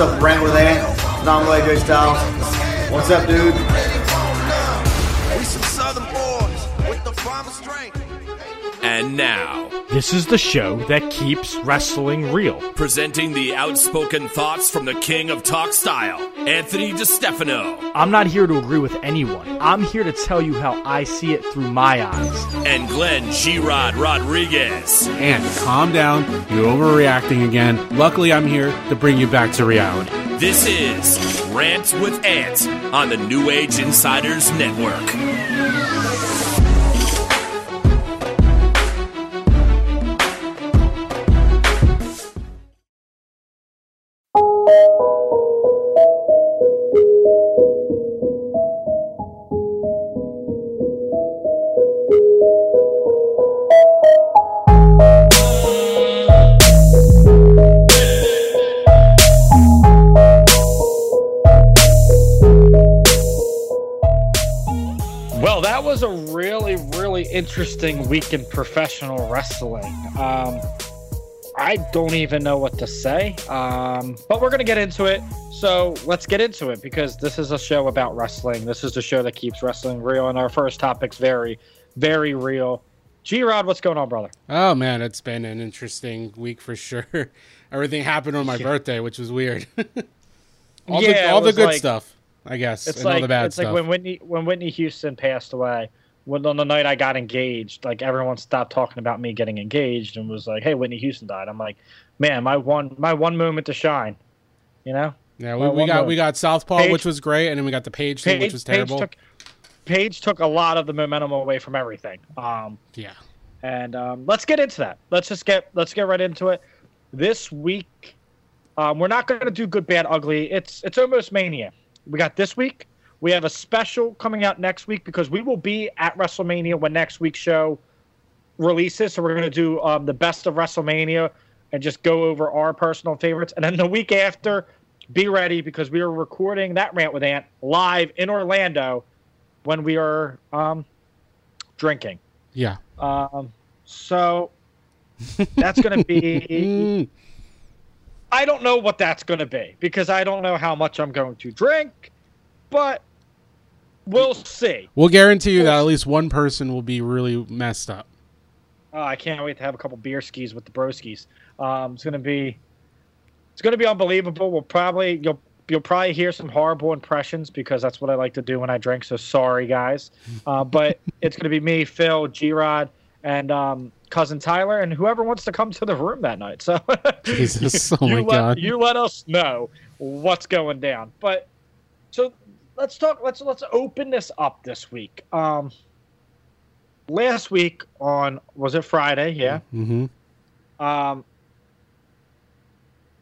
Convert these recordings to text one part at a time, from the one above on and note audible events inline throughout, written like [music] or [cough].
up, Rant with Ant, Nom AJ Styles. What's up, dude? And now, This is the show that keeps wrestling real. presenting the outspoken thoughts from the king of talk style, Anthony DiStefano, I'm not here to agree with anyone. I'm here to tell you how I see it through my eyes. and Glenn G-Rod Rodriguez. And calm down. You're overreacting again. Luckily, I'm here to bring you back to reality. This is Rant with Ant on the New Age Insiders Network. Interesting week in professional wrestling. Um, I don't even know what to say, um, but we're going to get into it. So let's get into it because this is a show about wrestling. This is the show that keeps wrestling real, and our first topic's very, very real. G Rod, what's going on, brother? Oh man, it's been an interesting week for sure. [laughs] Everything happened on my Yeah. birthday, which was weird. all Yeah, the, all the good like- stuff, I guess, It's and all like the bad it's stuff. like when Whitney when Whitney Houston passed away. When on the night I got engaged, like everyone stopped talking about me getting engaged and was like, "Hey, Whitney Houston died." I'm like, "Man, my one my one moment to shine," you know. yeah, we, we got more. we got Southpaw, which was great, and then we got the Paige thing, which was terrible. took Paige took a lot of the momentum away from everything. Um, yeah, and um, let's get into that. Let's just get let's get right into it. This week, um, we're not going to do good, bad, ugly. It's it's almost mania. We got this week. We have a special coming out next week because we will be at WrestleMania when next week's show releases. So we're going to do um, the best of WrestleMania and just go over our personal favorites. And then the week after, be ready because we are recording that rant with Ant live in Orlando when we are um, drinking. yeah. Um, so that's going to be. [laughs] I don't know what that's going to be because I don't know how much I'm going to drink, but we'll see. we'll guarantee you that at least one person will be really messed up. Oh, I can't wait to have a couple beer skis with the broskies. Um, it's going to be, it's going to be unbelievable. We'll probably you'll you'll probably hear some horrible impressions because that's what I like to do when I drink. So sorry, guys. Uh, but [laughs] it's going to be me, Phil, G Rod, and um, cousin Tyler, and whoever wants to come to the room that night. So [laughs] Jesus, oh you my let, god. you let us know what's going down. But so let's talk. Let's let's open this up this week. Um, last week on was it Friday? Yeah. Mm-hmm. Um,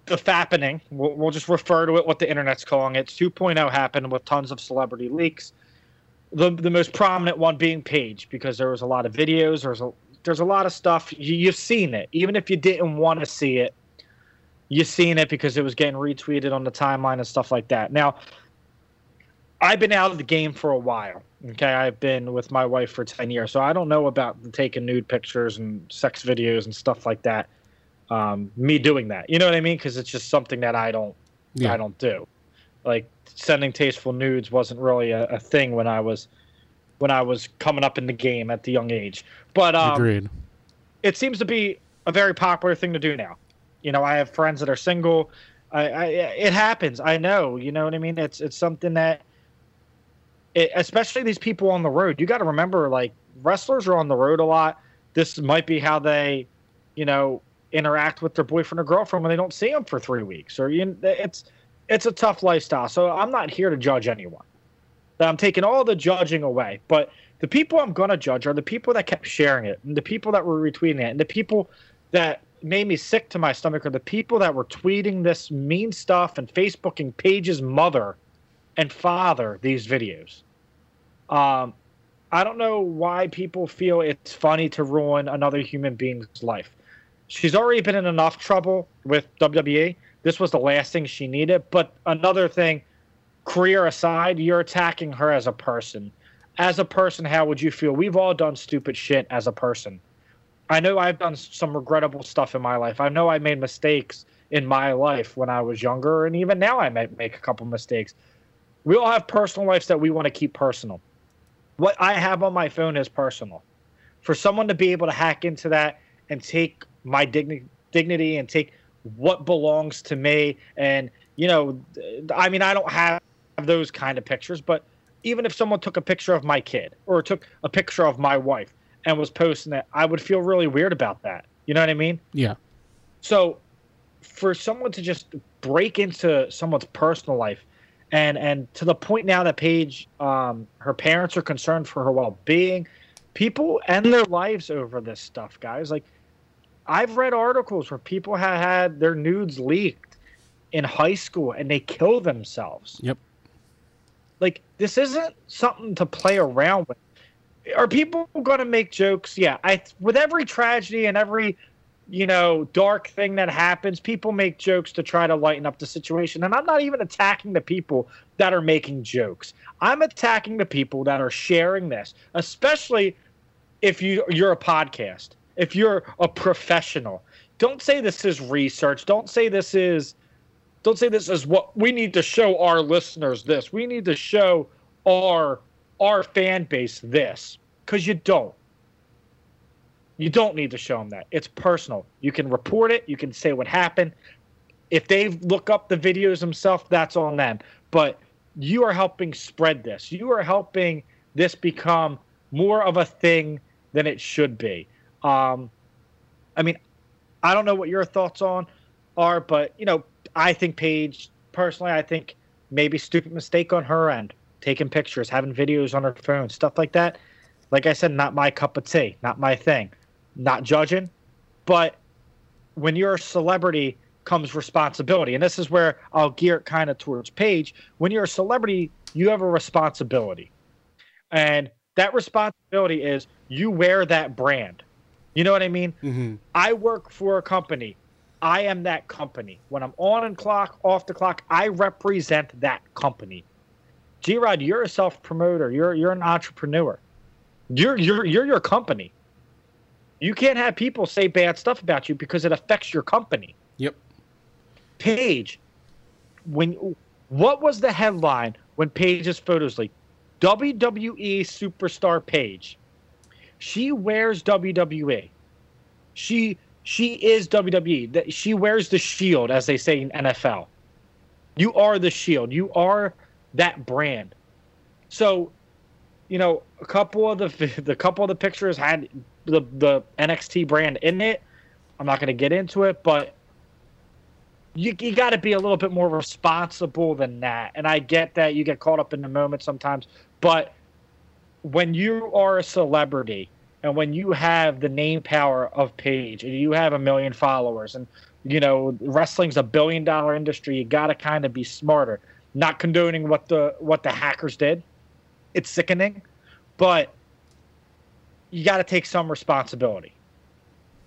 the fappening. We'll, we'll just refer to it what the internet's calling it. 2.0 happened with tons of celebrity leaks. The the most prominent one being Paige because there was a lot of videos. There's a there's a lot of stuff. You, you've seen it, even if you didn't want to see it. You've seen it because it was getting retweeted on the timeline and stuff like that. Now, I've been out of the game for a while. Okay, I've been with my wife for ten years, so I don't know about the taking nude pictures and sex videos and stuff like that. Um, me doing that, you know what I mean? Because it's just something that I don't, Yeah. I don't do. Like sending tasteful nudes wasn't really a, a thing when I was, when I was coming up in the game at the young age. But um, Agreed. it seems to be a very popular thing to do now. You know, I have friends that are single. I, I it happens. I know. You know what I mean? It's it's something that, it, especially these people on the road. You got to remember, like wrestlers are on the road a lot. This might be how they, you know, interact with their boyfriend or girlfriend when they don't see them for three weeks. Or you, it's it's a tough lifestyle. So I'm not here to judge anyone. I'm taking all the judging away, but the people I'm going to judge are the people that kept sharing it and the people that were retweeting it and the people that made me sick to my stomach are the people that were tweeting this mean stuff and Facebooking Paige's mother and father these videos. Um, I don't know why people feel it's funny to ruin another human being's life. She's already been in enough trouble with WWE. This was the last thing she needed. But another thing, career aside, you're attacking her as a person. As a person, how would you feel? We've all done stupid shit as a person. I know I've done some regrettable stuff in my life. I know I made mistakes in my life when I was younger, and even now I might make a couple mistakes. We all have personal lives that we want to keep personal. What I have on my phone is personal. For someone to be able to hack into that and take my digni- dignity and take what belongs to me, and you know, I mean, I don't have those kind of pictures, but even if someone took a picture of my kid or took a picture of my wife and was posting it, I would feel really weird about that. You know what I mean? Yeah. So for someone to just break into someone's personal life and and to the point now that Paige um her parents are concerned for her well-being, people end their lives over this stuff, guys. Like I've read articles where people have had their nudes leaked in high school and they kill themselves. Yep. Like this isn't something to play around with. Are people going to make jokes? Yeah, I with every tragedy and every you know dark thing that happens, people make jokes to try to lighten up the situation. And I'm not even attacking the people that are making jokes. I'm attacking the people that are sharing this, especially if you you're a podcast, if you're a professional. Don't say this is research. Don't say this is don't say this is what we need to show our listeners this. We need to show our our fan base this because you don't. You don't need to show them that. It's personal. You can report it. You can say what happened. If they look up the videos themselves, that's on them. But you are helping spread this. You are helping this become more of a thing than it should be. Um, I mean, I don't know what your thoughts on are, but you know, I think Paige personally, I think maybe stupid mistake on her end, taking pictures, having videos on her phone, stuff like that. Like I said, not my cup of tea, not my thing. Not judging, but when you're a celebrity comes responsibility. And this is where I'll gear it kind of towards Paige. When you're a celebrity, you have a responsibility. And that responsibility is you wear that brand. You know what I mean? Mm-hmm. I work for a company. I am that company. When I'm on and clock, off the clock, I represent that company. G Rod, you're a self promoter. You're you're an entrepreneur. You're you're you're your company. You can't have people say bad stuff about you because it affects your company. Yep. Paige, when what was the headline when Paige's photos leaked? WWE superstar Paige. She wears WWE. She she is WWE. That she wears the shield, as they say in NFL. You are the shield. You are that brand. So, you know, a couple of the [laughs] the couple of the pictures had the the NXT brand in it. I'm not going to get into it, but you you got to be a little bit more responsible than that. And I get that you get caught up in the moment sometimes, but when you are a celebrity and when you have the name power of Paige and you have a million followers and you know wrestling's a billion dollar industry, you got to kind of be smarter. Not condoning what the what the hackers did. It's sickening, but you got to take some responsibility.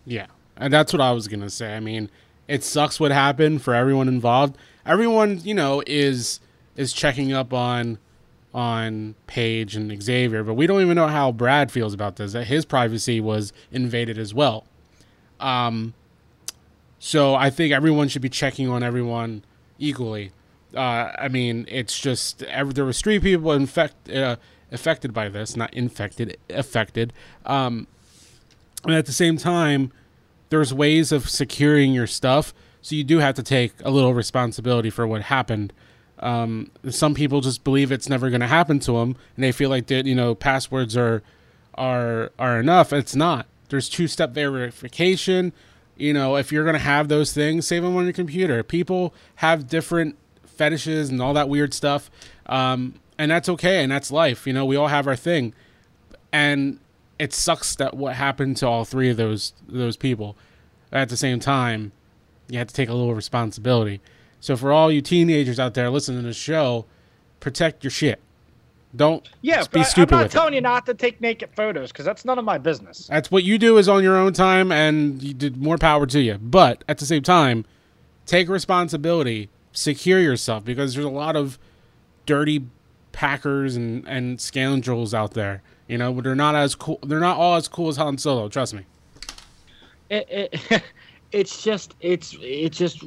Yeah, and that's what I was gonna say. I mean, it sucks what happened for everyone involved. Everyone, you know, is is checking up on on Paige and Xavier, but we don't even know how Brad feels about this. That his privacy was invaded as well. Um, so I think everyone should be checking on everyone equally. Uh, I mean, it's just every, there was three people infect, uh, affected by this, not infected, affected. Um, and at the same time, there's ways of securing your stuff, so you do have to take a little responsibility for what happened. Um, some people just believe it's never going to happen to them, and they feel like that you know passwords are are are enough. It's not. There's two step verification. You know, if you're going to have those things, save them on your computer. People have different fetishes and all that weird stuff, um, and that's okay, and that's life. You know, we all have our thing, and it sucks that what happened to all three of those those people. At the same time, you have to take a little responsibility. So for all you teenagers out there listening to the show, protect your shit. Don't Yeah, be stupid I'm not telling it. you not to take naked photos because that's none of my business. That's what you do is on your own time, and you did more power to you. But at the same time, take responsibility, secure yourself because there's a lot of dirty packers and and scoundrels out there. You know, but they're not as cool. They're not all as cool as Han Solo. Trust me. it, it [laughs] it's just it's it's just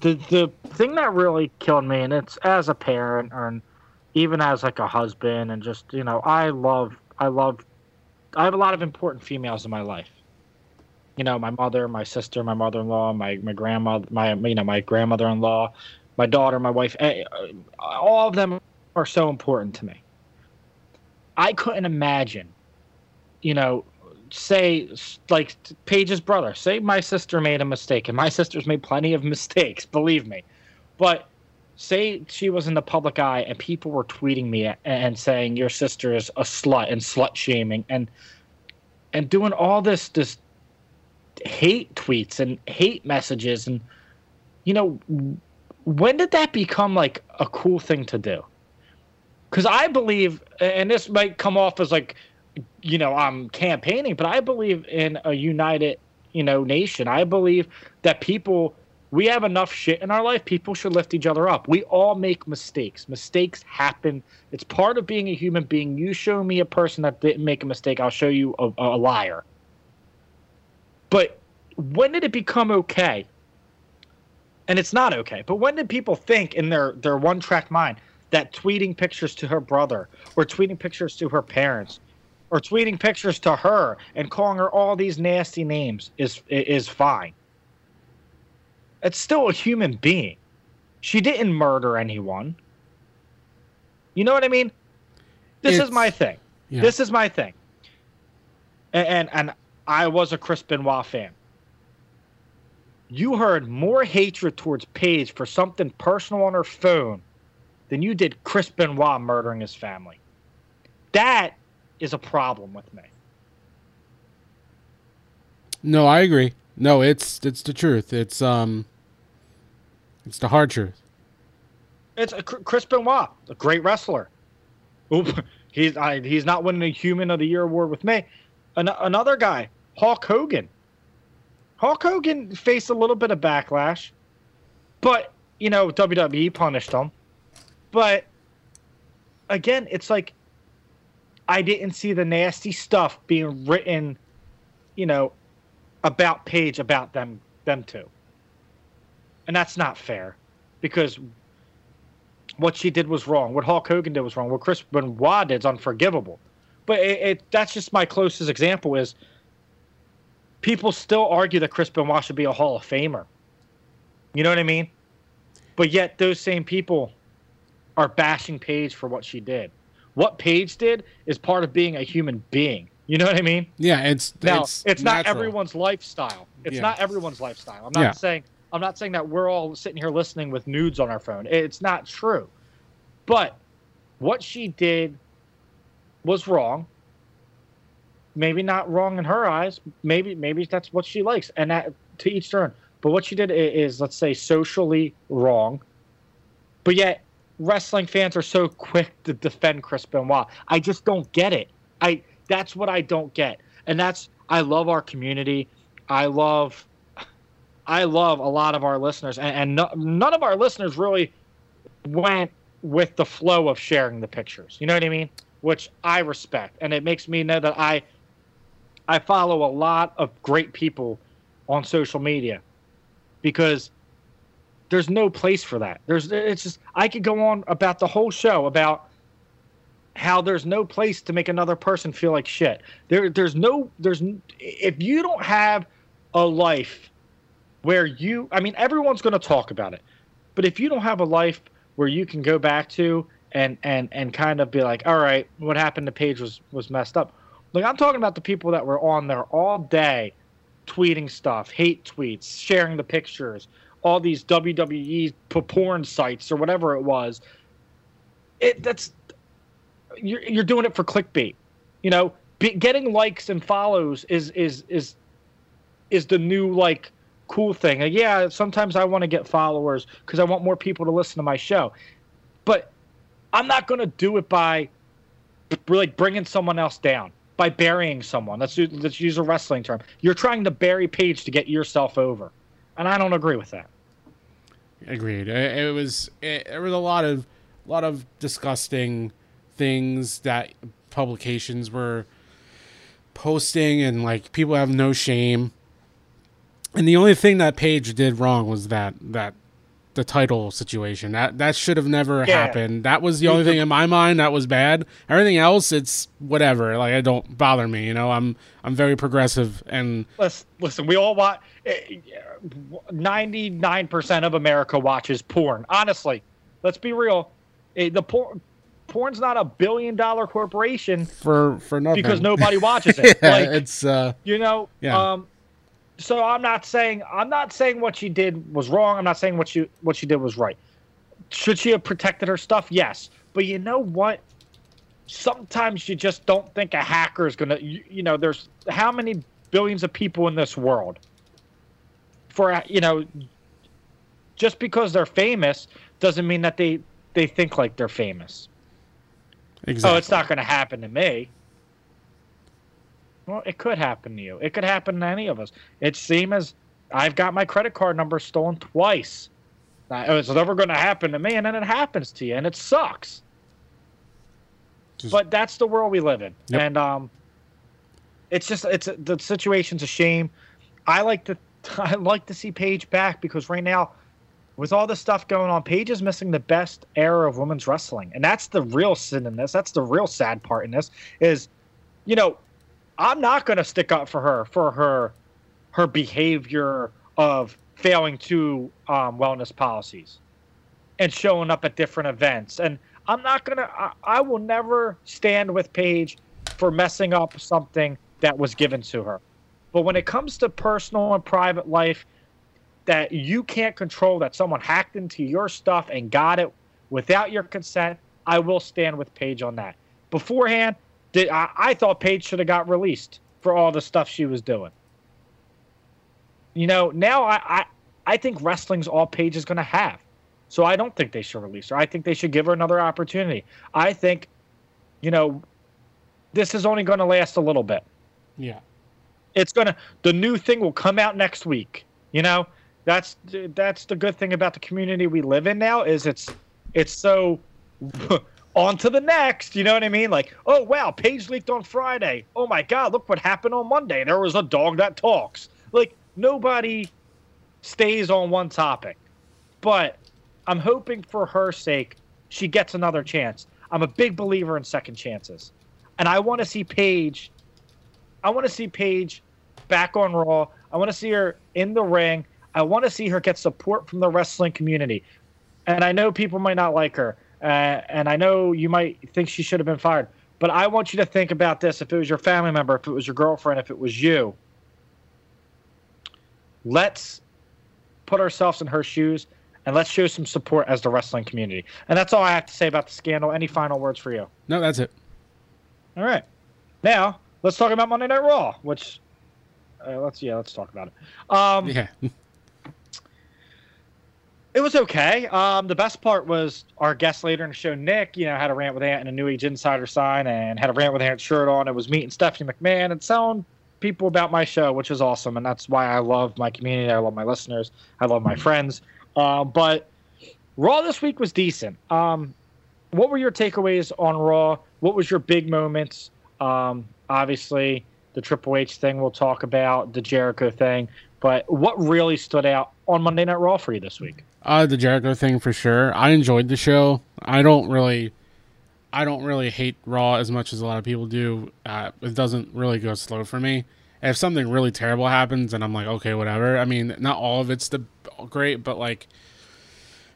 the the thing that really killed me, and it's as a parent or even as like a husband, and just you know, I love I love I have a lot of important females in my life. You know, my mother, my sister, my mother-in-law, my my grandmother, my you know my grandmother-in-law, my daughter, my wife. eh, All of them are so important to me. I couldn't imagine, you know, say like Paige's brother. Say my sister made a mistake, and my sister's made plenty of [laughs] mistakes, believe me. But say she was in the public eye, and people were tweeting me and saying your sister is a slut and slut shaming and and doing all this this hate tweets and hate messages and you know when did that become like a cool thing to do? Because I believe, and this might come off as like you know I'm campaigning, but I believe in a united you know nation. I believe that people we have enough shit in our life. People should lift each other up. We all make mistakes. Mistakes happen. It's part of being a human being. You show me a person that didn't make a mistake, I'll show you a, a liar. But when did it become okay? And it's not okay. But when did people think in their their one track mind that tweeting pictures to her brother or tweeting pictures to her parents or tweeting pictures to her and calling her all these nasty names is is fine? It's still a human being. She didn't murder anyone. You know what I mean? This is my thing. Yeah. This is my thing. And, and and I was a Chris Benoit fan. You heard more hatred towards Paige for something personal on her phone than you did Chris Benoit murdering his family. That is a problem with me. No, I agree. No, it's it's the truth. It's um, it's the hard truth. It's a, Chris Benoit, a great wrestler. Oop, [laughs] he's I, he's not winning a Human of the Year award with me. An, another guy, Hulk Hogan. Hulk Hogan faced a little bit of backlash, but you know WWE punished him. But again, it's like I didn't see the nasty stuff being written, you know, about Paige about them them two, and that's not fair because what she did was wrong. What Hulk Hogan did was wrong. What Chris Benoit did is unforgivable. But it, it that's just my closest example is people still argue that Chris Benoit should be a Hall of Famer. You know what I mean? But yet those same people are bashing Paige for what she did. What Paige did is part of being a human being. You know what I mean? Yeah, it's Now, it's, it's, not natural. everyone's lifestyle. It's Yeah. not everyone's lifestyle. I'm not Yeah. saying I'm not saying that we're all sitting here listening with nudes on our phone. It's not true. But what she did was wrong. Maybe not wrong in her eyes. Maybe maybe that's what she likes, and that to each own. But what she did is, let's say, socially wrong. But yet, wrestling fans are so quick to defend Chris Benoit. I just don't get it. I that's what I don't get, and that's I love our community. I love, I love a lot of our listeners, and, and no, none of our listeners really went with the flow of sharing the pictures. You know what I mean? Which I respect, and it makes me know that I, I follow a lot of great people on social media, because there's no place for that. There's it's just I could go on about the whole show about how there's no place to make another person feel like shit. There there's no there's if you don't have a life where you I mean everyone's going to talk about it. But if you don't have a life where you can go back to and and and kind of be like, "All right, what happened to Paige was was messed up." Like I'm talking about the people that were on there all day tweeting stuff, hate tweets, sharing the pictures, all these WWE porn sites or whatever it was. It that's you're you're doing it for clickbait. You know, be, getting likes and follows is is is is the new like cool thing. Yeah, sometimes I want to get followers because I want more people to listen to my show, but I'm not going to do it by like bringing someone else down by burying someone. Let's let's use a wrestling term. You're trying to bury Paige to get yourself over, and I don't agree with that. Agreed. It, was it, there was a lot of a lot of disgusting things that publications were posting, and like people have no shame And the only thing that Paige did wrong was that that the title situation. That that should have never Yeah. happened. That was the only thing in my mind that was bad. Everything else, it's whatever. Like it don't bother me. You know, I'm I'm very progressive and Listen, listen we all watch. Ninety-nine percent of America watches porn. Honestly, let's be real. Eh, The porn, porn's not a billion-dollar corporation for for nothing because nobody watches [laughs] it. yeah, like, it's uh you know. Yeah. Um, so I'm not saying I'm not saying what she did was wrong. I'm not saying what she what she did was right. Should she have protected her stuff? Yes. But you know what? Sometimes you just don't think a hacker is gonna. You, you know, there's how many billions of people in this world. For you know, just because they're famous doesn't mean that they they think like they're famous. exactly. Oh, it's not going to happen to me. Well, it could happen to you. It could happen to any of us. It's same as I've got my credit card number stolen twice. It's never going to happen to me, and then it happens to you, and it sucks. Just- but that's the world we live in, Yep. and um, it's just it's the situation's a shame. I like to [laughs] I like to see Paige back because right now, with all this stuff going on, Paige is missing the best era of women's wrestling, and that's the real sin in this. That's the real sad part in this is, you know, I'm not going to stick up for her for her her behavior of failing to um, wellness policies and showing up at different events. And I'm not going to, I will never stand with Paige for messing up something that was given to her. But when it comes to personal and private life that you can't control, that someone hacked into your stuff and got it without your consent, I will stand with Paige on that. Beforehand, did, I, I thought Paige should have got released for all the stuff she was doing. You know, now I, I, I think wrestling's all Paige is going to have. So I don't think they should release her. I think they should give her another opportunity. I think, you know, this is only going to last a little bit. yeah. It's going to the new thing will come out next week. You know, that's that's the good thing about the community we live in now is it's it's so [laughs] on to the next. You know what I mean? Like, oh wow, Paige leaked on Friday. Oh my god, look what happened on Monday. There was a dog that talks. Like nobody stays on one topic. But I'm hoping for her sake she gets another chance. I'm a big believer in second chances. And I want to see Paige I want to see Paige back on Raw. I want to see her in the ring. I want to see her get support from the wrestling community. And I know people might not like her, uh, and I know you might think she should have been fired. But I want you to think about this: if it was your family member, if it was your girlfriend, if it was you, let's put ourselves in her shoes and let's show some support as the wrestling community. And that's all I have to say about the scandal. Any final words for you? No, that's it. All right. Now let's talk about Monday Night Raw, which uh, let's yeah, let's talk about it. Um, Yeah. [laughs] It was okay. Um, the best part was our guest later in the show, Nick. You know, had a rant with Ant and a New Age Insider sign, and had a rant with Ant's shirt on. It was meeting Stephanie McMahon and telling people about my show, which is awesome, and that's why I love my community. I love my listeners. I love my friends. Uh, but Raw this week was decent. Um, what were your takeaways on Raw? What was your big moments? Um, obviously, the Triple H thing we'll talk about, the Jericho thing. But what really stood out on Monday Night Raw for you this week? Uh, the Jericho thing for sure. I enjoyed the show. I don't really, I don't really hate Raw as much as a lot of people do. Uh, it doesn't really go slow for me. If something really terrible happens, and I'm like, okay, whatever. I mean, not all of it's the great, but like,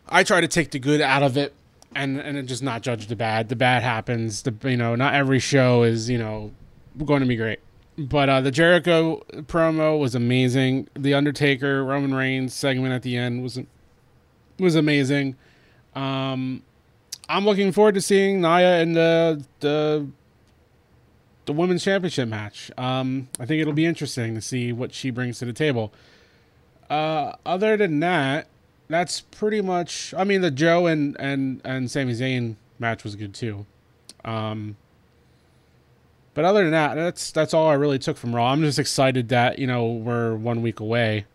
I try to take the good out of it, and and just not judge the bad. The bad happens. The you know, not every show is you know going to be great. But uh, the Jericho promo was amazing. The Undertaker Roman Reigns segment at the end was was amazing. Um, I'm looking forward to seeing Nia in the the the women's championship match. Um, I think it'll be interesting to see what she brings to the table. Uh, other than that, that's pretty much. I mean, the Joe and and and Sami Zayn match was good too. Um, but other than that, that's that's all I really took from Raw. I'm just excited that you know we're one week away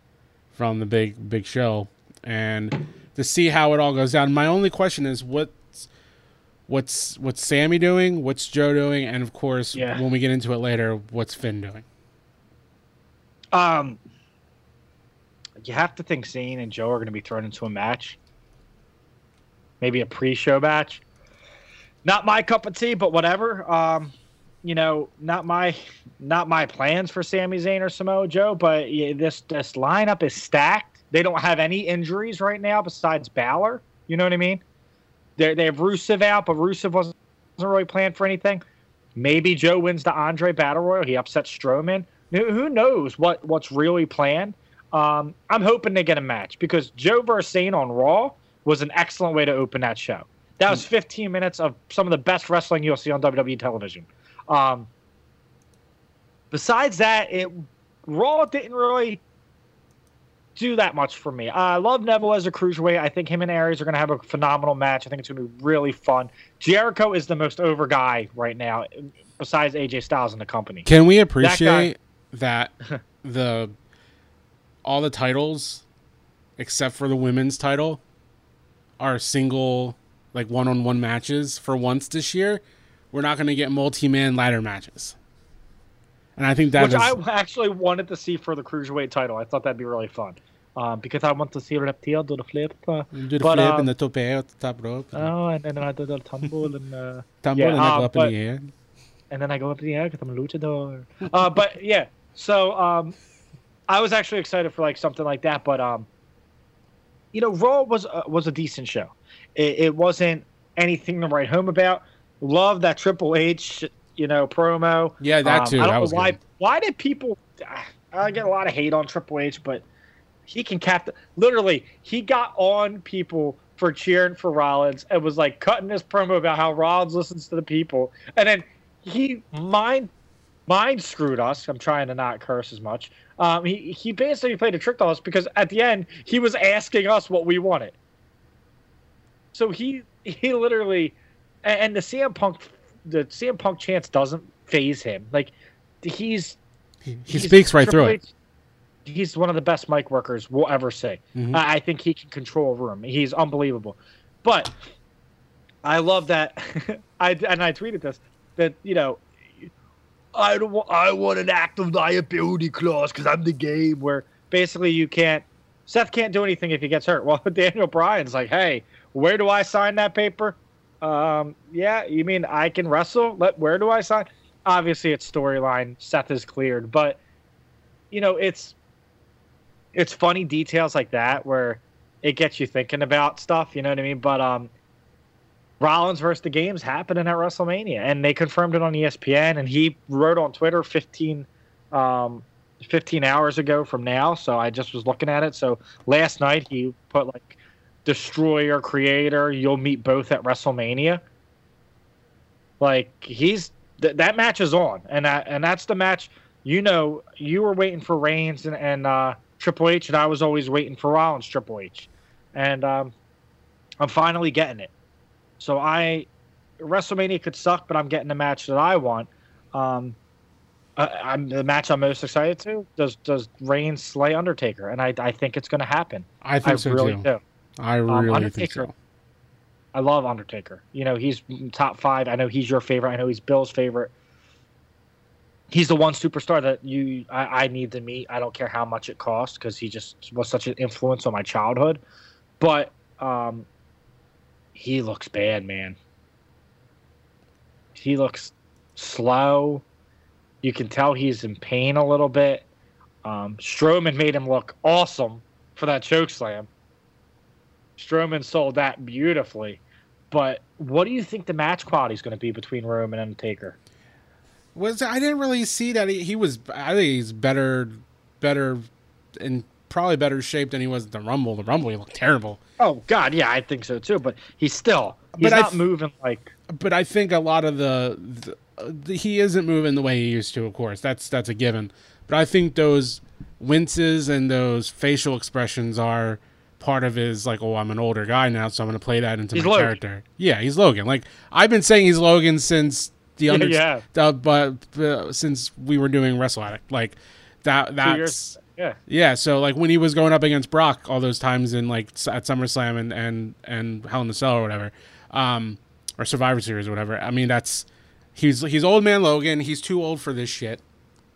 from the big big show and to see how it all goes down. My only question is what's what's what's Sami doing, what's Joe doing, and of course Yeah. when we get into it later, what's Finn doing? Um, you have to think Zayn and Joe are going to be thrown into a match, maybe a pre-show match. Not my cup of tea, but whatever. Um, you know, not my not my plans for Sami Zayn or Samoa Joe, but yeah, this this lineup is stacked. They don't have any injuries right now besides Balor. You know what I mean? They they have Rusev out, but Rusev wasn't wasn't really planned for anything. Maybe Joe wins the Andre Battle Royal. He upsets Strowman. Who knows what what's really planned? Um, I'm hoping they get a match because Joe versus Zayn on Raw was an excellent way to open that show. That was 15 minutes of some of the best wrestling you'll see on WWE television. Um, besides that, it Raw didn't really do that much for me. I love Neville as a cruiserweight. I think him and Aries are going to have a phenomenal match. I think it's going to be really fun. Jericho is the most over guy right now, besides AJ Styles in the company. Can we appreciate that, [laughs] the all the titles except for the women's title are single like one-on-one matches for once this year? We're not going to get multi-man ladder matches. And I think that Which is- I actually wanted to see for the cruiserweight title. I thought that'd be really fun. Um, because I want to see Reptile do the flip. Uh, do the but, flip um, and the tope at the top rope. oh, and then I do the tumble and uh, [laughs] Tumble yeah, and I uh, go up but- in the air. and then I go up in the air because I'm a luchador. uh, but yeah, so um, I was actually excited for like something like that. But um, you know, Raw was uh, was a decent show. It, it wasn't anything to write home about. Love that Triple H, you know, promo. Yeah, that Um, too. I don't that know why. good. Why did people? I get a lot of hate on Triple H, but he can cap. Literally, he got on people for cheering for Rollins and was like cutting this promo about how Rollins listens to the people, and then he mind mind screwed us. I'm trying to not curse as much. Um, he he basically played a trick on us because at the end he was asking us what we wanted. So he he literally, and, and the CM Punk the CM Punk chance doesn't faze him. Like he's He, he he's- speaks right through it. He's one of the best mic workers we'll ever see. Mhm. I, I think he can control a room. He's unbelievable. But I love that. [laughs] I and I tweeted this that you know. I don't. Want, I want an active liability clause because I'm the game where basically you can't. Seth can't do anything if he gets hurt. [laughs] Well, Daniel Bryan's like, hey, where do I sign that paper? Um, yeah, you mean I can wrestle? Let where do I sign? Obviously, it's storyline. Seth is cleared, but you know, it's it's funny details like that where it gets you thinking about stuff. You know what I mean? But um, Rollins versus the Games happening at WrestleMania, and they confirmed it on ESPN. And he wrote on Twitter 15, um, 15 hours ago from now. So I just was looking at it. So last night he put like Destroyer Creator. You'll meet both at WrestleMania. Like he's th- that match is on, and that and that's the match. You know, you were waiting for Reigns and, and uh, Triple H, and I was always waiting for Rollins Triple H, and um, I'm finally getting it. So I WrestleMania could suck, but I'm getting the match that I want. Um, I, I'm the match I'm most excited to. Does does Reigns slay Undertaker, and I I think it's going to happen. I think I so really too. do. I Um, really think Undertaker- so. I love Undertaker. You know, he's top five. I know he's your favorite. I know he's Bill's favorite. He's the one superstar that you I, I need to meet. I don't care how much it costs because he just was such an influence on my childhood. But um, he looks bad, man. He looks slow. You can tell he's in pain a little bit. Um, Strowman made him look awesome for that choke slam. Strowman sold that beautifully. But what do you think the match quality is going to be between Roman and Taker? Was I didn't really see that he, he was. I think he's better, better, in probably better shape than he was at the Rumble. The Rumble he looked terrible. Oh God, yeah, I think so too. But he's still he's But I not th- moving like but I think a lot of the, the he isn't moving the way he used to. Of course, that's that's a given. But I think those winces and those facial expressions are part of his like, oh, I'm an older guy now, so I'm going to play that into He's my Logan. character. Yeah, he's Logan. Like I've been saying, he's Logan since the under, yeah. the- but uh, since we were doing Wrestle Addict, like that. That's. Yeah, yeah, so like when he was going up against Brock all those times in like at SummerSlam and and and Hell in the Cell or whatever, um, or Survivor Series or whatever. I mean, that's he's he's old man Logan. He's too old for this shit.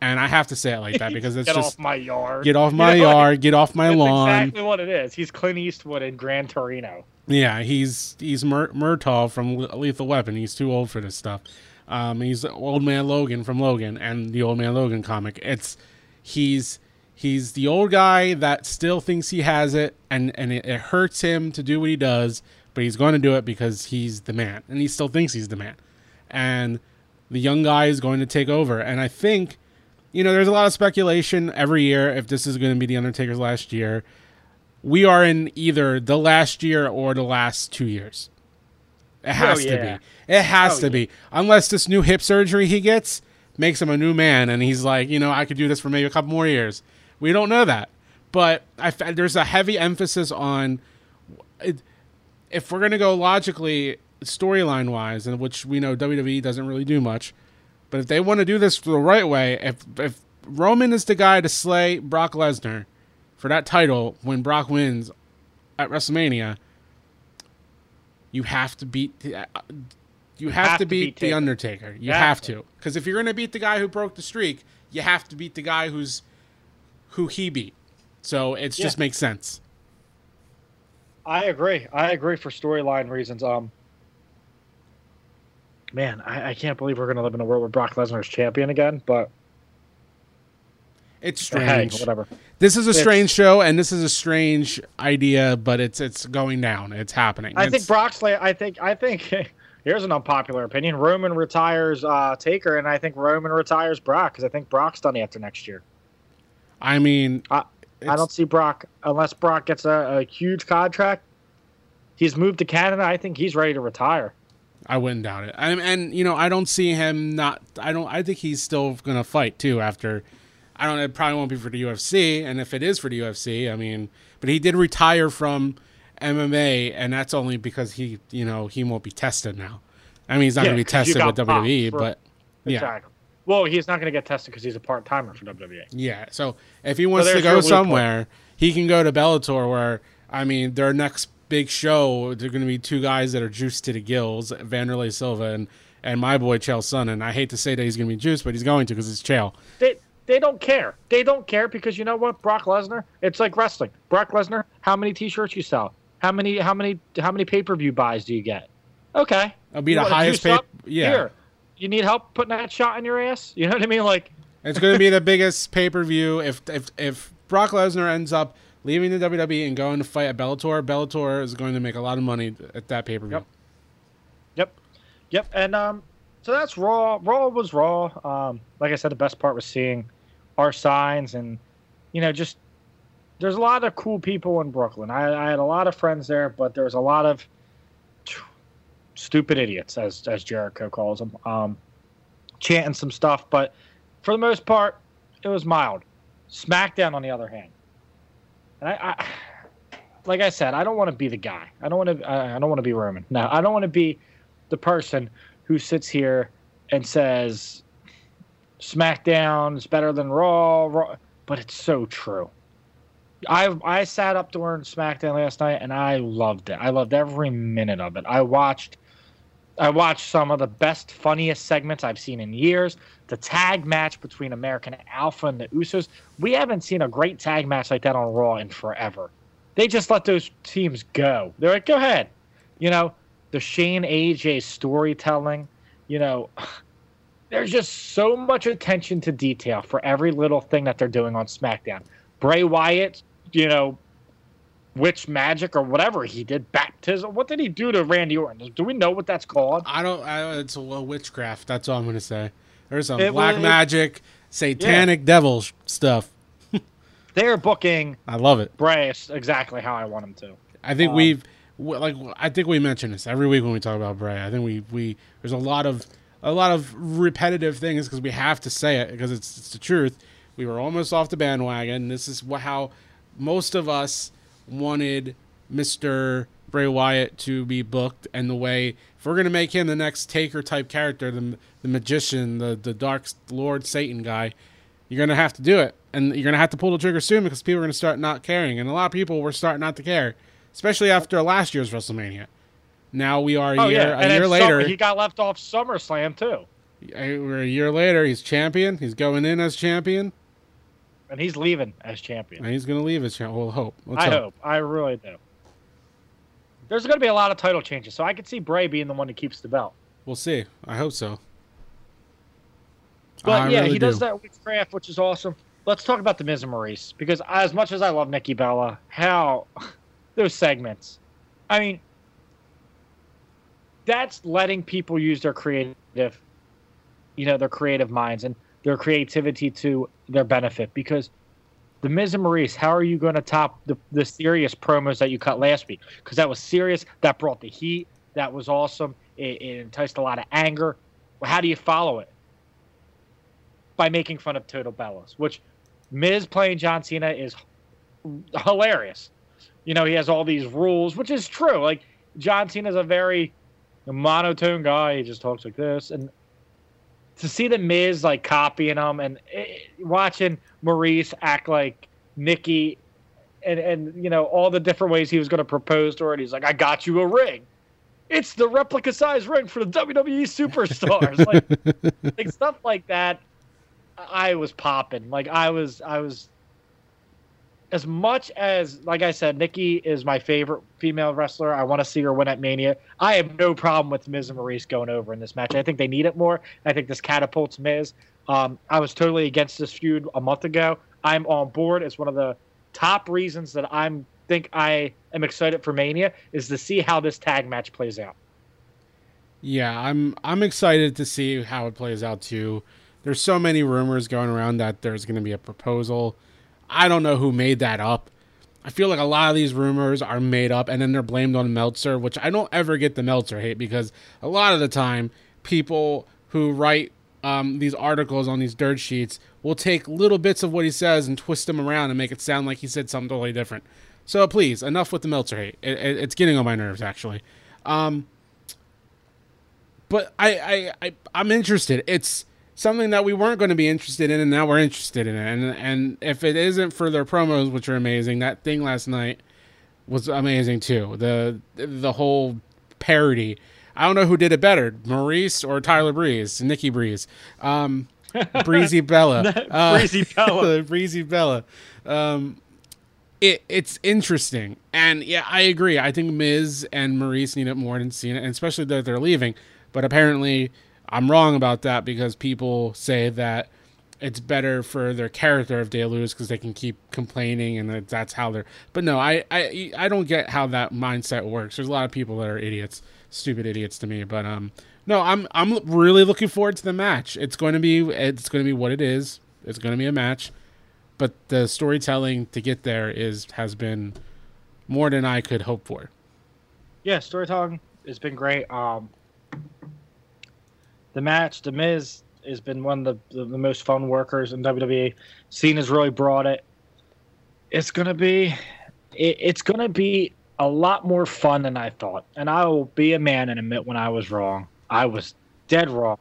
And I have to say it like that [laughs] because it's get just off my yard. get off [laughs] my You know, like, yard, get off my That's lawn. exactly what it is. He's Clint Eastwood in Gran Torino. Yeah, he's he's Mur- Murtaugh from Lethal Weapon. He's too old for this stuff. Um, he's Old Man Logan from Logan and the Old Man Logan comic. It's he's he's the old guy that still thinks he has it, and and it, it hurts him to do what he does, but he's going to do it because he's the man, and he still thinks he's the man. And the young guy is going to take over, and I think. You know, there's a lot of speculation every year if this is going to be the Undertaker's last year we are in either the last year or the last two years. It has Oh, to be. It has Oh, to yeah. be. Unless this new hip surgery he gets makes him a new man and he's like, you know, I could do this for maybe a couple more years. We don't know that. But I, f- there's a heavy emphasis on it, if we're going to go logically, storyline wise, and which we know WWE doesn't really do much, but if they want to do this the right way, if, if Roman is the guy to slay Brock Lesnar, for that title when Brock wins at WrestleMania, you have to beat the, uh, you have, to, beat, the Undertaker. You Have have to. to because if you're going to beat the guy who broke the streak, you have to beat the guy who's who he beat. So it just makes sense. I agree. I agree for storyline reasons. Um, man, I, I can't believe we're gonna live in a world where Brock Lesnar is champion again. But It's hey, strange. whatever. This is a It's- strange show, and this is a strange idea, but it's it's going down. It's happening. I think Brock's. I think. I think. [laughs] Here's an unpopular opinion: Roman retires uh, Taker, and I think Roman retires Brock because I think Brock's done after next year. I mean, I, I don't see Brock unless Brock gets a, a huge contract. He's moved to Canada. I think he's ready to retire. I wouldn't doubt it. And, and you know, I don't see him not. I don't. I think he's still gonna fight too. After, I don't. It probably won't be for the UFC. And if it is for the UFC, I mean, but he did retire from MMA, and that's only because he, you know, he won't be tested now. I mean, he's not Yeah, gonna be tested with WWE, for- but yeah, Exactly. Well, he's not going to get tested because he's a part timer for. WWE. yeah. So if he wants to go somewhere, he can go to Bellator, where I mean, their next big show, they're going to be two guys that are juiced to the gills, Wanderlei Silva and and my boy Chael Sonnen. I hate to say that he's going to be juiced, but he's going to because it's Chael. They they don't care. They don't care because you know what? Brock Lesnar. It's like wrestling. Brock Lesnar. How many T-shirts you sell? How many how many how many pay-per-view buys do you get? Okay. I'll be You the highest pay. up? Yeah, Here. You need help putting that shot in your ass? You know what I mean? Like it's going to be the biggest pay per view. If if if Brock Lesnar ends up leaving the WWE and going to fight at Bellator, Bellator is going to make a lot of money at that pay per view. Yep. Yep. Yep. And um so that's Raw. Raw was Raw. Um like I said, the best part was seeing our signs and you know, just there's a lot of cool people in Brooklyn. I, I had a lot of friends there, but there was a lot of stupid idiots, as as Jericho calls them, um, chanting some stuff. But for the most part, it was mild. SmackDown, on the other hand, and I, I like I said, I don't want to be the guy. I don't want to. I don't want to be Roman. No, I don't want to be the person who sits here and says SmackDown is better than Raw, Raw, but it's so true. I I sat up during SmackDown last night and I loved it. I loved every minute of it. I watched I watched some of the best, funniest segments I've seen in years. The tag match between American Alpha and the Usos. We haven't seen a great tag match like that on Raw in forever. They just let those teams go. They're like, go ahead. You know, the Shane AJ storytelling, you know, [sighs] there's just so much attention to detail for every little thing that they're doing on SmackDown. Bray Wyatt, you know, witch magic or whatever he did, baptism. What did he do to Randy Orton? Do we know what that's called? I don't. I, it's a little witchcraft. That's all I'm going to say. There's some It black was- magic, satanic devil sh- stuff. [laughs] They're booking I love it. Bray exactly how I want him to. I think Um, we've like I think we mention this every week when we talk about Bray. I think we we there's a lot of a lot of repetitive things because we have to say it because it's it's the truth. We were almost off the bandwagon. This is what how most of us wanted Mister Bray Wyatt to be booked, and the way if we're gonna make him the next Taker type character, the the magician, the the Dark Lord Satan guy, you're gonna have to do it, and you're gonna have to pull the trigger soon because people are gonna start not caring, and a lot of people were starting not to care, especially after last year's WrestleMania. Now we are a Oh year yeah, a year later. Summer, he got left off SummerSlam too. We're a year later. He's champion. He's going in as champion, and he's leaving as champion. and he's going to leave as champion. We'll hope. Let's I hope. I really do. There's going to be a lot of title changes, so I could see Bray being the one that keeps the belt. We'll see. I hope so. But I yeah, really he does that with craft, which is awesome. Let's talk about the Miz and Maryse because as much as I love Nikki Bella, how [laughs] those segments, I mean, that's letting people use their creative, you know, their creative minds and their creativity to their benefit. Because the Miz and Maryse, how are you going to top the, the serious promos that you cut last week? Because that was serious. That brought the heat. That was awesome. It, it enticed a lot of anger. Well, how do you follow it? By making fun of Total Bellas, which Miz playing John Cena is hilarious. You know, he has all these rules, which is true. Like John Cena's a very monotone guy. He just talks like this, and to see the Miz like copying him and eh, watching Maryse act like Nikki, and and you know all the different ways he was going to propose to her, and he's like, "I got you a ring." It's the replica size ring for the WWE superstars, like [laughs] like stuff like that. I was popping. Like I was, I was. As much as, like I said, Nikki is my favorite female wrestler. I want to see her win at Mania. I have no problem with Miz and Maryse going over in this match. I think they need it more. I think this catapults Miz. Um, I was totally against this feud a month ago. I'm on board. It's one of the top reasons that I'm think I am excited for Mania is to see how this tag match plays out. Yeah, I'm I'm excited to see how it plays out too. There's so many rumors going around that there's going to be a proposal. I don't know who made that up. I feel like a lot of these rumors are made up and then they're blamed on Meltzer, which I don't ever get the Meltzer hate because a lot of the time people who write um, these articles on these dirt sheets will take little bits of what he says and twist them around and make it sound like he said something totally different. So please, enough with the Meltzer hate. It, it, it's getting on my nerves actually. Um, but I, I, I I'm interested. It's something that we weren't going to be interested in, and now we're interested in it. And and if it isn't for their promos, which are amazing, that thing last night was amazing too. The the whole parody. I don't know who did it better, Maryse or Tyler Breeze, Nikki Breeze, um, [laughs] Breezy Bella, uh, Breezy Bella. [laughs] Breezy Bella. Um, it it's interesting, and yeah, I agree. I think Miz and Maryse need it more than Cena, and especially that they're leaving. But apparently, I'm wrong about that because people say that it's better for their character if they lose because they can keep complaining and that that's how they're. But no, I, I I don't get how that mindset works. There's a lot of people that are idiots, stupid idiots to me. But um, no, I'm I'm really looking forward to the match. It's going to be it's going to be what it is. It's going to be a match, but the storytelling to get there is has been more than I could hope for. Yeah, storytelling has been great. Um, the match, The Miz has been one of the, the, the most fun workers in WWE. Cena's really brought it. It's gonna be, it, it's gonna be a lot more fun than I thought. And I will be a man and admit when I was wrong. I was dead wrong.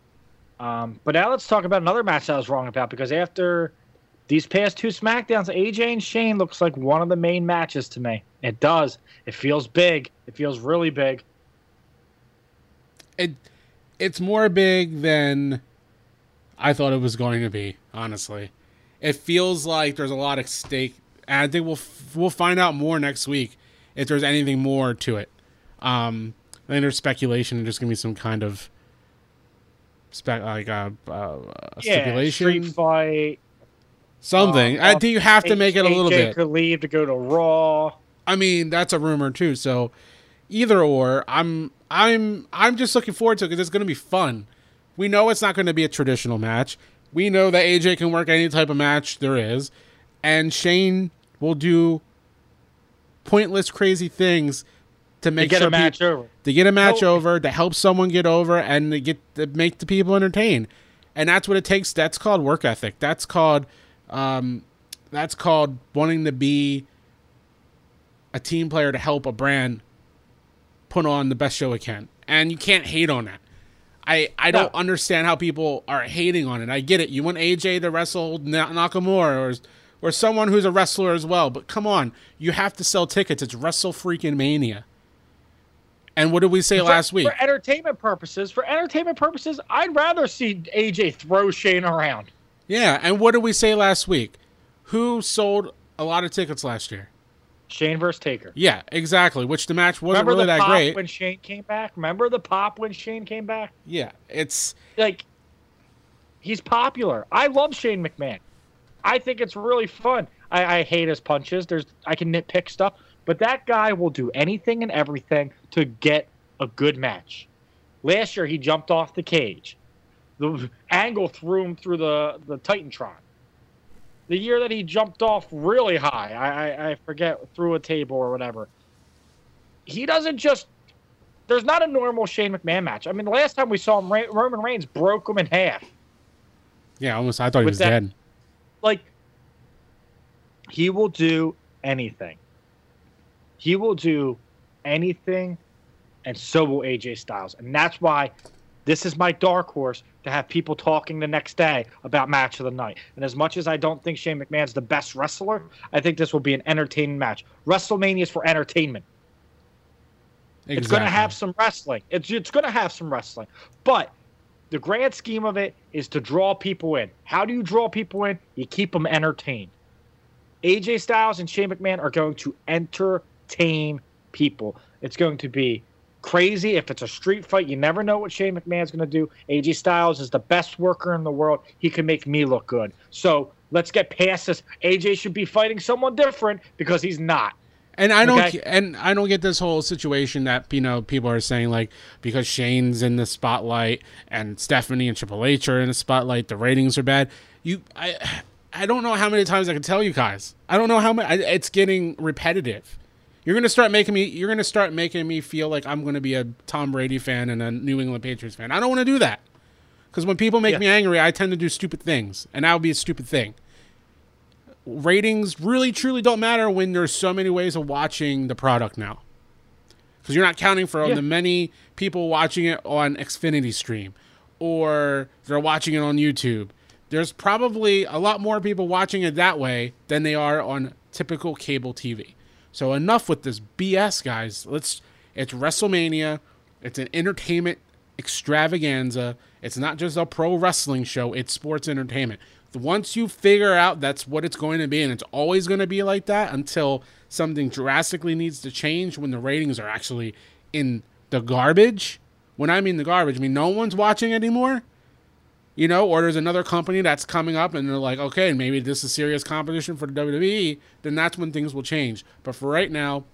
Um, but now let's talk about another match I was wrong about because after these past two SmackDowns, AJ and Shane looks like one of the main matches to me. It does. It feels big. It feels really big. It it's more big than I thought it was going to be. Honestly, it feels like there's a lot at stake. And I think we'll we'll find out more next week if there's anything more to it. Um, I think there's speculation. and There's gonna be some kind of spec like uh, uh, stipulation, street fight. something. um, I think you have to make it a little AJ bit. Could leave to go to Raw. I mean, that's a rumor too. So either or, I'm I'm I'm just looking forward to it because it's going to be fun. We know it's not going to be a traditional match. We know that AJ can work any type of match there is, and Shane will do pointless, crazy things to To make get sure a match over. to get a match Oh. over, to help someone get over, and to get to make the people entertained. And that's what it takes. That's called work ethic. That's called um, that's called wanting to be a team player to help a brand put on the best show it can. And you can't hate on that. I, I don't understand how people are hating on it. I get it. You want AJ to wrestle Nakamura or or someone who's a wrestler as well, but come on, you have to sell tickets. It's Wrestle freaking Mania. And what did we say For- last week? For entertainment purposes, for entertainment purposes, I'd rather see AJ throw Shane around. Yeah, and what did we say last week? Who sold a lot of tickets last year? Shane versus Taker. Yeah, exactly. Which the match wasn't Remember really the that pop great. when Shane came back? Remember the pop when Shane came back? yeah, it's Like, he's popular. I love Shane McMahon. I think it's really fun. I, I hate his punches. There's I can nitpick stuff, but that guy will do anything and everything to get a good match. Last year he jumped off the cage. The angle threw him through the the Titantron. The year that he jumped off really high, I, I, I forget through a table or whatever. He doesn't just. There's not a normal Shane McMahon match. I mean, the last time we saw him, Roman Reigns broke him in half. yeah, almost. I thought he was that- dead. like he will do anything. He will do anything, and so will AJ Styles. And that's why this is my dark horse to have people talking the next day about match of the night. And as much as I don't think Shane McMahon's the best wrestler, I think this will be an entertaining match. WrestleMania is for entertainment. It's going to have some wrestling. It's it's going to have some wrestling, but the grand scheme of it is to draw people in. How do you draw people in? You keep them entertained. AJ Styles and Shane McMahon are going to entertain people. It's going to be crazy if it's a street fight. You never know what Shane McMahon's going to do. AJ Styles is the best worker in the world. He can make me look good. So let's get past this. AJ should be fighting someone different because he's not. And I don't Okay. and I don't get this whole situation that you know people are saying like because Shane's in the spotlight and Stephanie and Triple H are in the spotlight, the ratings are bad. You, I, I don't know how many times I can tell you guys. I don't know how many. It's getting repetitive. You're gonna start making me. You're gonna start making me feel like I'm gonna be a Tom Brady fan and a New England Patriots fan. I don't want to do that because when people make Yeah. me angry, I tend to do stupid things, and that would be a stupid thing ratings really truly don't matter when there's so many ways of watching the product now because you're not counting for Yeah. the many people watching it on xfinity stream or they're watching it on youtube there's probably a lot more people watching it that way than they are on typical cable tv so enough with this bs guys. Let's it's wrestlemania. It's an entertainment extravaganza. It's not just a pro wrestling show. It's sports entertainment. Once you figure out that's what it's going to be and it's always going to be like that until something drastically needs to change when the ratings are actually in the garbage. When i mean the garbage i mean no one's watching anymore you know or there's another company that's coming up and they're like okay maybe this is serious competition for the wwe then that's when things will change but for right now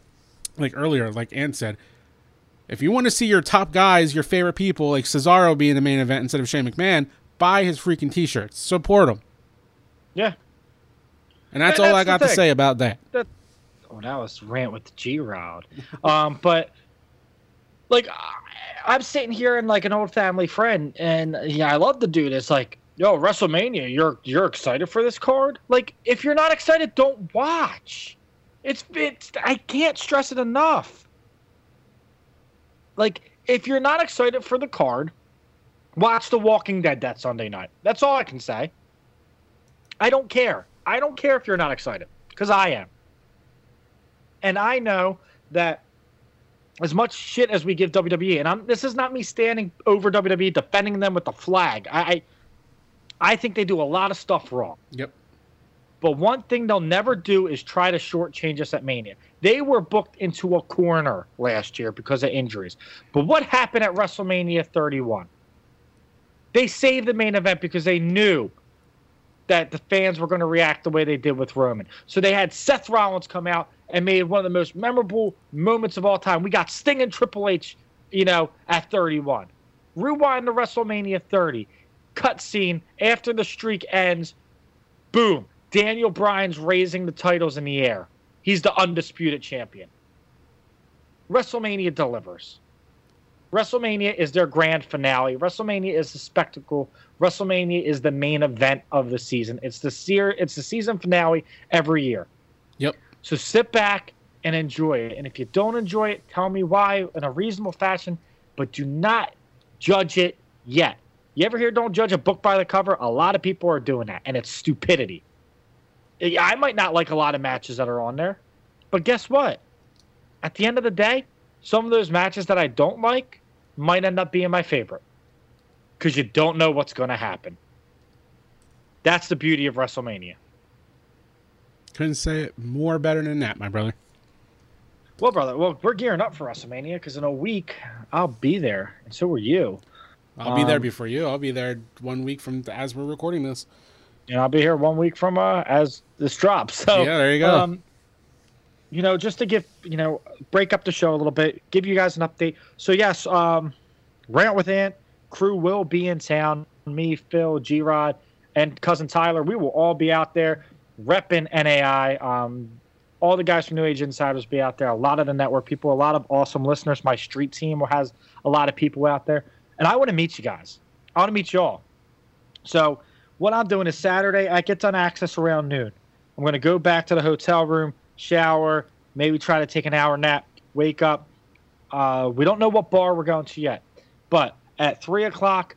like earlier like Ann said if you want to see your top guys your favorite people like cesaro be in the main event instead of shane mcmahon buy his freaking t-shirts support him Yeah. and that's And all that's I got to say about that. Oh, that was rant with the G Rod. Um, but like, I'm sitting here and like an old family friend, and yeah, I love the dude. It's like, yo, WrestleMania, you're you're excited for this card? Like, if you're not excited, don't watch. It's it's I can't stress it enough. Like, if you're not excited for the card, watch The Walking Dead that Sunday night. That's all I can say. I don't care. I don't care if you're not excited because I am. And I know that as much shit as we give WWE, and I'm this is not me standing over WWE defending them with the flag. I I, I think they do a lot of stuff wrong. Yep. But one thing they'll never do is try to shortchange us at Mania. They were booked into a corner last year because of injuries. But what happened at WrestleMania 31? They saved the main event because they knew that the fans were going to react the way they did with Roman. So they had Seth Rollins come out and made one of the most memorable moments of all time. We got Sting and Triple H, you know, at 31. Rewind to WrestleMania 30. Cutscene after the streak ends. Boom. Daniel Bryan's raising the titles in the air. He's the undisputed champion. WrestleMania delivers. WrestleMania is their grand finale. WrestleMania is the spectacle. WrestleMania is the main event of the season. It's the seer, it's the season finale every year. So sit back and enjoy it. And if you don't enjoy it, tell me why in a reasonable fashion, but do not judge it yet. You ever hear don't judge a book by the cover? A lot of people are doing that, and it's stupidity. I might not like a lot of matches that are on there, but guess what? At the end of the day, some of those matches that I don't like might end up being my favorite because you don't know what's going to happen. That's the beauty of WrestleMania. Couldn't say it more better than that, my brother. Well, brother, well, we're gearing up for WrestleMania because in a week I'll be there, and so are you. I'll be there Um, before you. I'll be there one week from as we're recording this. And I'll be here one week from uh, as this drops. So yeah, there you go. Um, you know, just to give you know, break up the show a little bit, give you guys an update. So yes, um, rant with Ant crew will be in town. Me, Phil, G Rod, and cousin Tyler. We will all be out there repping NAI. Um, all the guys from New Age Insiders be out there. A lot of the network people, a lot of awesome listeners. My street team has a lot of people out there, and I want to meet you guys. I want to meet y'all. So what I'm doing is Saturday. I get done access around noon. I'm going to go back to the hotel room, shower, maybe try to take an hour nap, wake up. Uh, we don't know what bar we're going to yet, but at three o'clock,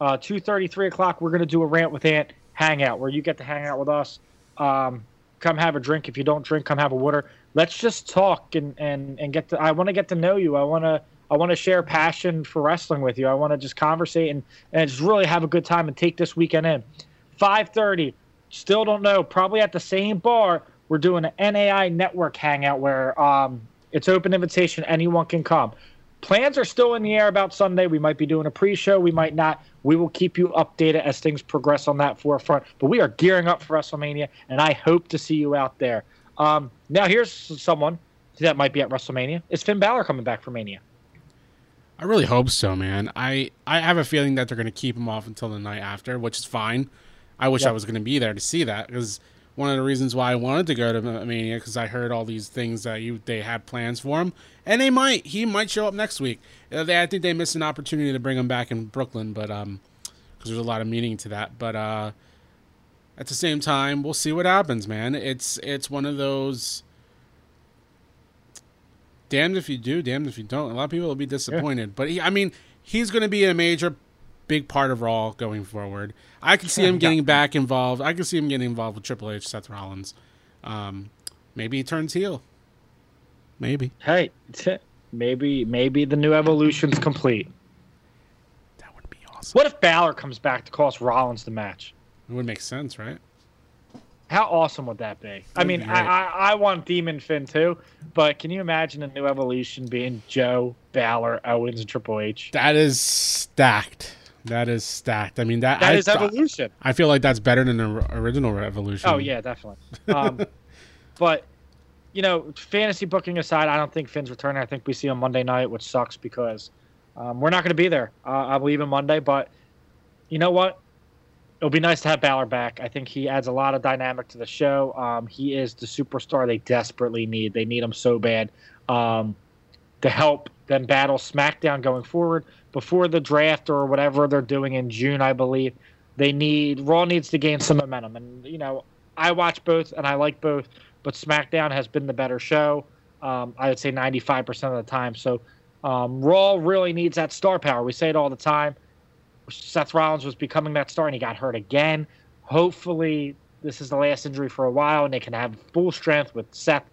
uh, two thirty, three o'clock, we're going to do a rant with Ant hangout where you get to hang out with us. Um, come have a drink. If you don't drink, come have a water. Let's just talk and and and get to. I want to get to know you. I want to. I want to share passion for wrestling with you. I want to just conversate and, and just really have a good time and take this weekend in. 5:30. Still don't know. Probably at the same bar. We're doing an NAI network hangout where um, it's open invitation. Anyone can come. Plans are still in the air about Sunday. We might be doing a pre-show. We might not. We will keep you updated as things progress on that forefront. But we are gearing up for WrestleMania, and I hope to see you out there. Um, now, here's someone that might be at WrestleMania. Is Finn Balor coming back for Mania? I really hope so, man. I I have a feeling that they're going to keep him off until the night after, which is fine. I wish I was going to be there to see that because one of the reasons why I wanted to go to Mania because I heard all these things that you they had plans for him, and they might he might show up next week. Uh, they, I think they missed an opportunity to bring him back in Brooklyn, but um, because there's a lot of meaning to that. But uh, at the same time, we'll see what happens, man. It's it's one of those. Damned if you do, damned if you don't. A lot of people will be disappointed, but he, I mean, he's going to be a major, big part of Raw going forward. I can see him getting back involved. I can see him getting involved with Triple H, Seth Rollins. Um, maybe he turns heel. Maybe Hey, maybe maybe the new evolution's complete. that would be awesome. What if Balor comes back to cost Rollins the match? It would make sense, right? How awesome would that be? I That'd mean, be I. I I want Demon Finn too, but can you imagine a new evolution being Joe, Balor, Owens, and Triple H? That is stacked. That is stacked. I mean that. That I, is evolution. I feel like that's better than the original Evolution. Oh yeah, definitely. Um, [laughs] but you know, fantasy booking aside, I don't think Finn's returning. I think we see him Monday night, which sucks because um, we're not going to be there. Uh, I believe in Monday, but you know what? It'll be nice to have Balor back. I think he adds a lot of dynamic to the show. Um, he is the superstar they desperately need. They need him so bad um, to help them battle SmackDown going forward before the draft or whatever they're doing in June, I believe. They need Raw needs to gain some momentum, and you know I watch both and I like both, but SmackDown has been the better show. Um, I would say 95% of the time. So um, Raw really needs that star power. We say it all the time. Seth Rollins was becoming that star and he got hurt again. Hopefully, this is the last injury for a while and they can have full strength with Seth,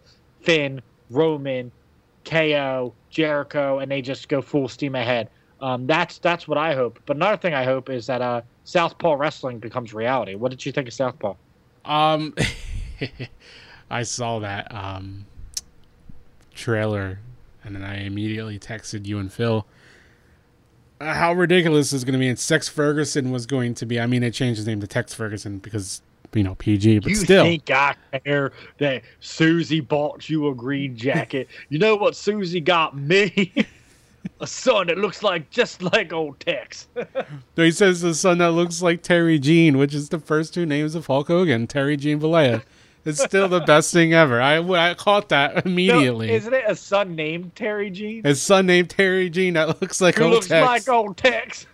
Finn, Roman, KO, Jericho, and they just go full steam ahead. Um, that's that's what I hope. But another thing I hope is that uh, Southpaw Wrestling becomes reality. What did you think of Southpaw? Um, [laughs] I saw that um trailer, and then I immediately texted you and Phil. Uh, how ridiculous is going to be? And Sex Ferguson was going to be. I mean, they changed his name to Tex Ferguson because you know PG, but you still. think I care that Susie bought you a green jacket? you know what Susie got me? [laughs] a son that looks like just like old Tex. [laughs] So he says a son that looks like Terry Gene, which is the first two names of Hulk Hogan, Terry Gene Bollea. It's still the best thing ever. I, I caught that [laughs] immediately. No, isn't it a son named Terry Gene? His son named Terry Gene that looks like Who old looks Tex. like old Tex?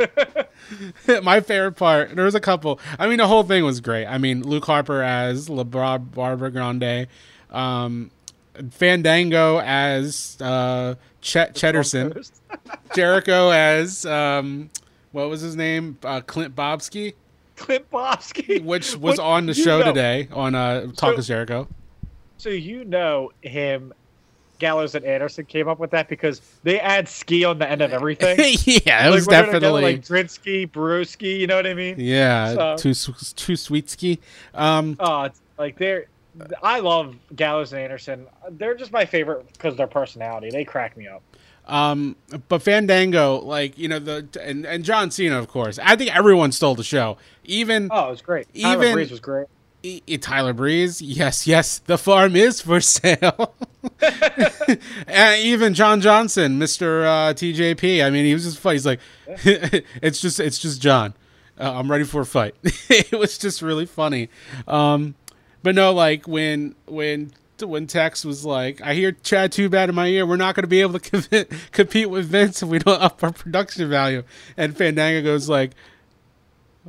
[laughs] My favorite part, there was a couple. I mean, the whole thing was great. I mean, Luke Harper as LeBron Barbara Grande, um, Fandango as uh, Chet Cheddarson, [laughs] Jericho as um, what was his name? Uh, Clint Bobsky, Clint Bosky. which [laughs] was What- on the show know- today on uh, Talk So- Jericho. So you know him Gallows and Anderson came up with that because they add ski on the end of everything. [laughs] yeah, it was Like, go, definitely like Drinsky, Brewski. You know what I mean? yeah, So- too too sweet ski. Um, Oh, it's like they're. I love Gallows and Anderson. They're just my favorite because their personality. They crack me up. Um, but Fandango, like you know the and, and John Cena, of course. I think everyone stole the show. Even Oh, it was great. Tyler Even- Breeze was great. E- e- Tyler Breeze, yes, yes, the farm is for sale. [laughs] and even John Johnson, Mister uh, TJP. I mean, he was just funny. He's like, [laughs] it's just, it's just John. Uh, I'm ready for a fight. [laughs] it was just really funny. Um, but no, like when when when Tex was like, I hear Chad too bad in my ear. We're not going to be able to [laughs] com- compete with Vince if we don't up our production value. And Fandango goes like,